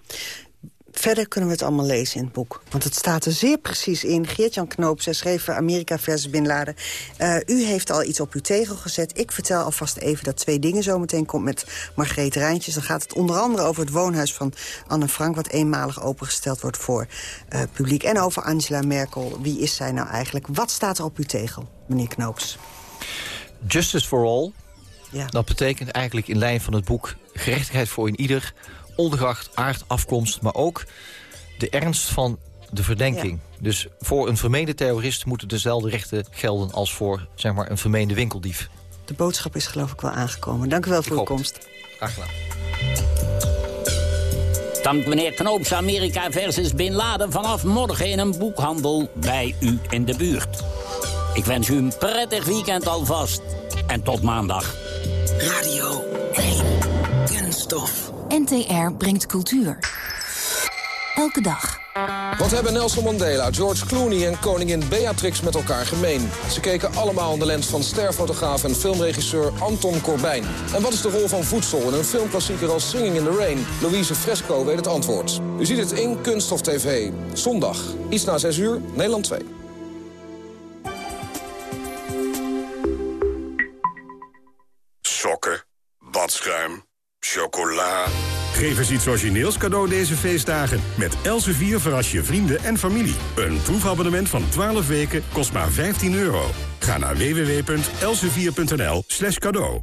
Verder kunnen we het allemaal lezen in het boek. Want het staat er zeer precies in. Geert-Jan Knoop, zij schreef Amerika versus Bin Laden. Uh, u heeft al iets op uw tegel gezet. Ik vertel alvast even dat twee dingen zometeen komt met Margreet Rijntjes. Dan gaat het onder andere over het woonhuis van Anne Frank... wat eenmalig opengesteld wordt voor uh, publiek. En over Angela Merkel. Wie is zij nou eigenlijk? Wat staat er op uw tegel, meneer Knoops? Justice for all. Ja. Dat betekent eigenlijk in lijn van het boek... gerechtigheid voor in ieder, ongeacht aard, afkomst... maar ook de ernst van de verdenking. Ja. Dus voor een vermeende terrorist moeten dezelfde rechten gelden... als voor zeg maar, een vermeende winkeldief. De boodschap is geloof ik wel aangekomen. Dank u wel voor uw komst. Graag gedaan. Dank meneer Knoops Amerika versus Bin Laden... vanaf morgen in een boekhandel bij u in de buurt. Ik wens u een prettig weekend alvast. En tot maandag. Radio 1. Kunststof. NTR brengt cultuur. Elke dag. Wat hebben Nelson Mandela, George Clooney en koningin Beatrix met elkaar gemeen? Ze keken allemaal aan de lens van sterfotograaf en filmregisseur Anton Corbijn. En wat is de rol van voedsel in een filmklassieker als Singing in the Rain? Louise Fresco weet het antwoord. U ziet het in Kunststof TV. Zondag, iets na 6 uur, Nederland 2. Sokken, badschuim, chocola. Geef eens iets origineels cadeau deze feestdagen. Met Elsevier verras je vrienden en familie. Een proefabonnement van 12 weken kost maar 15 euro. Ga naar www.elsevier.nl slash cadeau.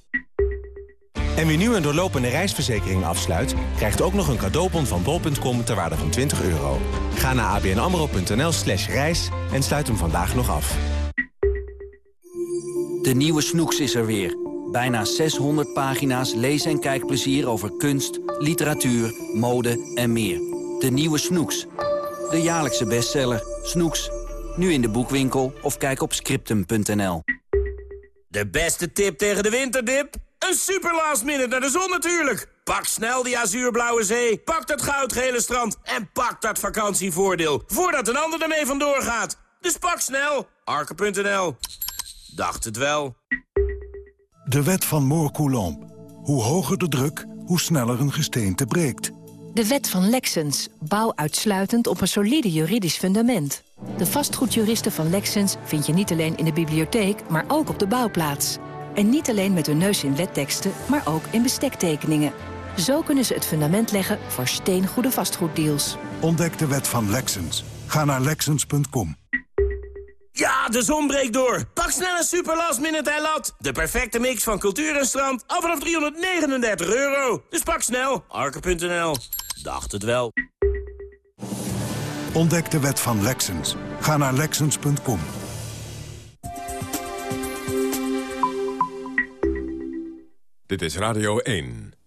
En wie nu een doorlopende reisverzekering afsluit... krijgt ook nog een cadeaubon van bol.com ter waarde van 20 euro. Ga naar abnamro.nl slash reis en sluit hem vandaag nog af. De nieuwe Snoeks is er weer. Bijna 600 pagina's lees- en kijkplezier over kunst, literatuur, mode en meer. De nieuwe Snoeks. De jaarlijkse bestseller Snoeks. Nu in de boekwinkel of kijk op scriptum.nl. De beste tip tegen de winterdip? Een super last minute naar de zon natuurlijk. Pak snel die azuurblauwe zee, pak dat goudgele strand... en pak dat vakantievoordeel, voordat een ander ermee vandoor gaat. Dus pak snel, arke.nl. Dacht het wel. De wet van Moore-Coulomb. Hoe hoger de druk, hoe sneller een gesteente breekt. De wet van Lexens. Bouw uitsluitend op een solide juridisch fundament. De vastgoedjuristen van Lexens vind je niet alleen in de bibliotheek... maar ook op de bouwplaats. En niet alleen met hun neus in wetteksten, maar ook in bestektekeningen. Zo kunnen ze het fundament leggen voor steengoede vastgoeddeals. Ontdek de wet van Lexens. Ga naar Lexens.com. Ja, de zon breekt door. Pak snel een super last minute lat. De perfecte mix van cultuur en strand. Al vanaf 339 euro. Dus pak snel. Arke.nl. Dacht het wel. Ontdek de wet van Lexens. Ga naar Lexens.com. Dit is Radio 1.